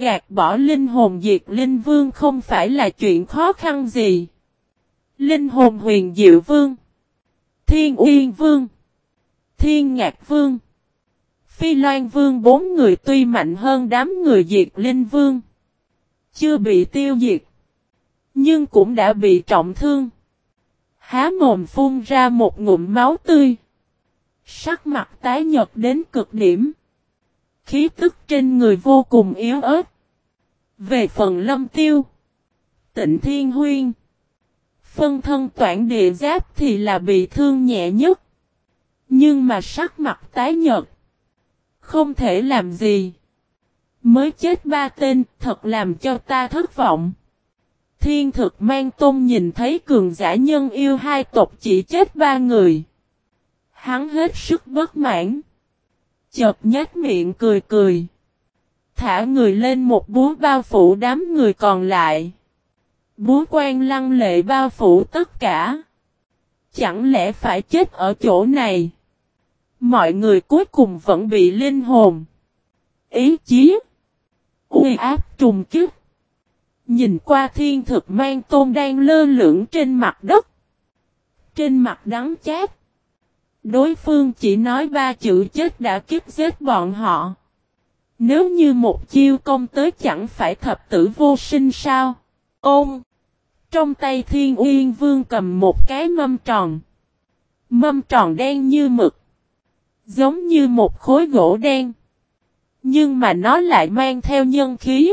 Gạt bỏ linh hồn diệt linh vương không phải là chuyện khó khăn gì. Linh hồn huyền diệu vương. Thiên uyên vương. Thiên ngạc vương. Phi loan vương bốn người tuy mạnh hơn đám người diệt linh vương. Chưa bị tiêu diệt. Nhưng cũng đã bị trọng thương. Há mồm phun ra một ngụm máu tươi. Sắc mặt tái nhật đến cực điểm khí tức trên người vô cùng yếu ớt. Về phần lâm tiêu, tịnh thiên huyên, phân thân toản địa giáp thì là bị thương nhẹ nhất. Nhưng mà sắc mặt tái nhợt, không thể làm gì. Mới chết ba tên, thật làm cho ta thất vọng. Thiên thực mang tôn nhìn thấy cường giả nhân yêu hai tộc chỉ chết ba người. Hắn hết sức bất mãn. Chợt nhếch miệng cười cười. Thả người lên một búa bao phủ đám người còn lại. Búa quan lăng lệ bao phủ tất cả. Chẳng lẽ phải chết ở chỗ này? Mọi người cuối cùng vẫn bị linh hồn. Ý chí. Uy áp trùng kích. Nhìn qua thiên thực mang tôn đang lơ lửng trên mặt đất. Trên mặt đắng chát. Đối phương chỉ nói ba chữ chết đã kiếp giết bọn họ. Nếu như một chiêu công tới chẳng phải thập tử vô sinh sao? Ôm! Trong tay thiên uyên vương cầm một cái mâm tròn. Mâm tròn đen như mực. Giống như một khối gỗ đen. Nhưng mà nó lại mang theo nhân khí.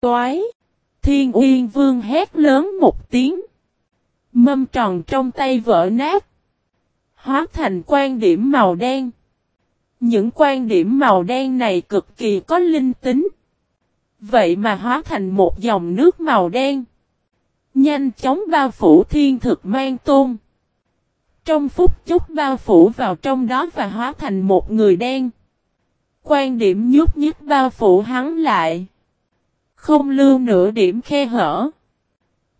Toái. Thiên Uyên Vương hét lớn một tiếng. Mâm tròn trong tay vỡ nát. Hóa thành quan điểm màu đen. Những quan điểm màu đen này cực kỳ có linh tính. Vậy mà hóa thành một dòng nước màu đen. Nhanh chóng bao phủ thiên thực mang tôn. Trong phút chốc bao phủ vào trong đó và hóa thành một người đen. Quan điểm nhút nhích bao phủ hắn lại. Không lưu nửa điểm khe hở.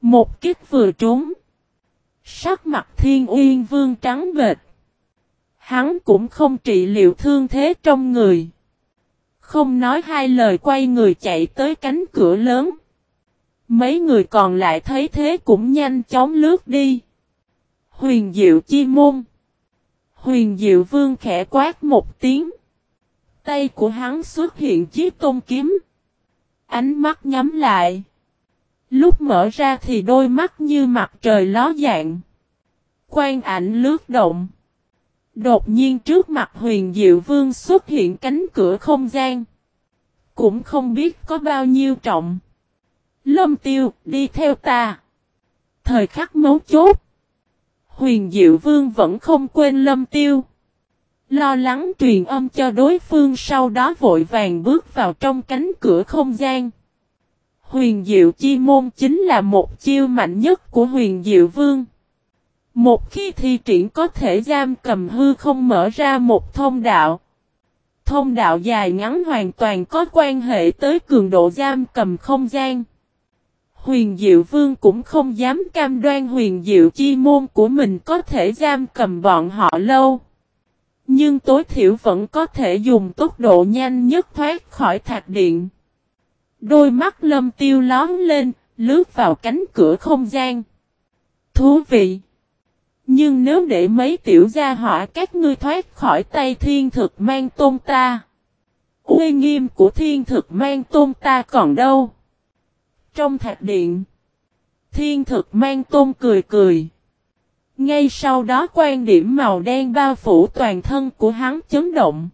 Một kích vừa trúng. Sắc mặt thiên uyên vương trắng bệt. Hắn cũng không trị liệu thương thế trong người. Không nói hai lời quay người chạy tới cánh cửa lớn. Mấy người còn lại thấy thế cũng nhanh chóng lướt đi. Huyền diệu chi môn. Huyền diệu vương khẽ quát một tiếng. Tay của hắn xuất hiện chiếc tôn kiếm. Ánh mắt nhắm lại. Lúc mở ra thì đôi mắt như mặt trời ló dạng. Quan ảnh lướt động. Đột nhiên trước mặt huyền diệu vương xuất hiện cánh cửa không gian. Cũng không biết có bao nhiêu trọng. Lâm tiêu, đi theo ta. Thời khắc mấu chốt. Huyền diệu vương vẫn không quên lâm tiêu. Lo lắng truyền âm cho đối phương sau đó vội vàng bước vào trong cánh cửa không gian. Huyền diệu chi môn chính là một chiêu mạnh nhất của huyền diệu vương. Một khi thi triển có thể giam cầm hư không mở ra một thông đạo. Thông đạo dài ngắn hoàn toàn có quan hệ tới cường độ giam cầm không gian. Huyền Diệu Vương cũng không dám cam đoan huyền diệu chi môn của mình có thể giam cầm bọn họ lâu. Nhưng tối thiểu vẫn có thể dùng tốc độ nhanh nhất thoát khỏi thạch điện. Đôi mắt lâm tiêu lón lên, lướt vào cánh cửa không gian. Thú vị! Nhưng nếu để mấy tiểu gia họa các ngươi thoát khỏi tay thiên thực mang tôn ta. Uy nghiêm của thiên thực mang tôn ta còn đâu? Trong thạch điện. Thiên thực mang tôn cười cười. Ngay sau đó quan điểm màu đen bao phủ toàn thân của hắn chấn động.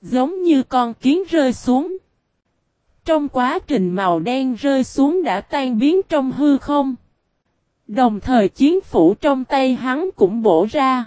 Giống như con kiến rơi xuống. Trong quá trình màu đen rơi xuống đã tan biến trong hư không. Đồng thời, chiến phủ trong tay hắn cũng bổ ra.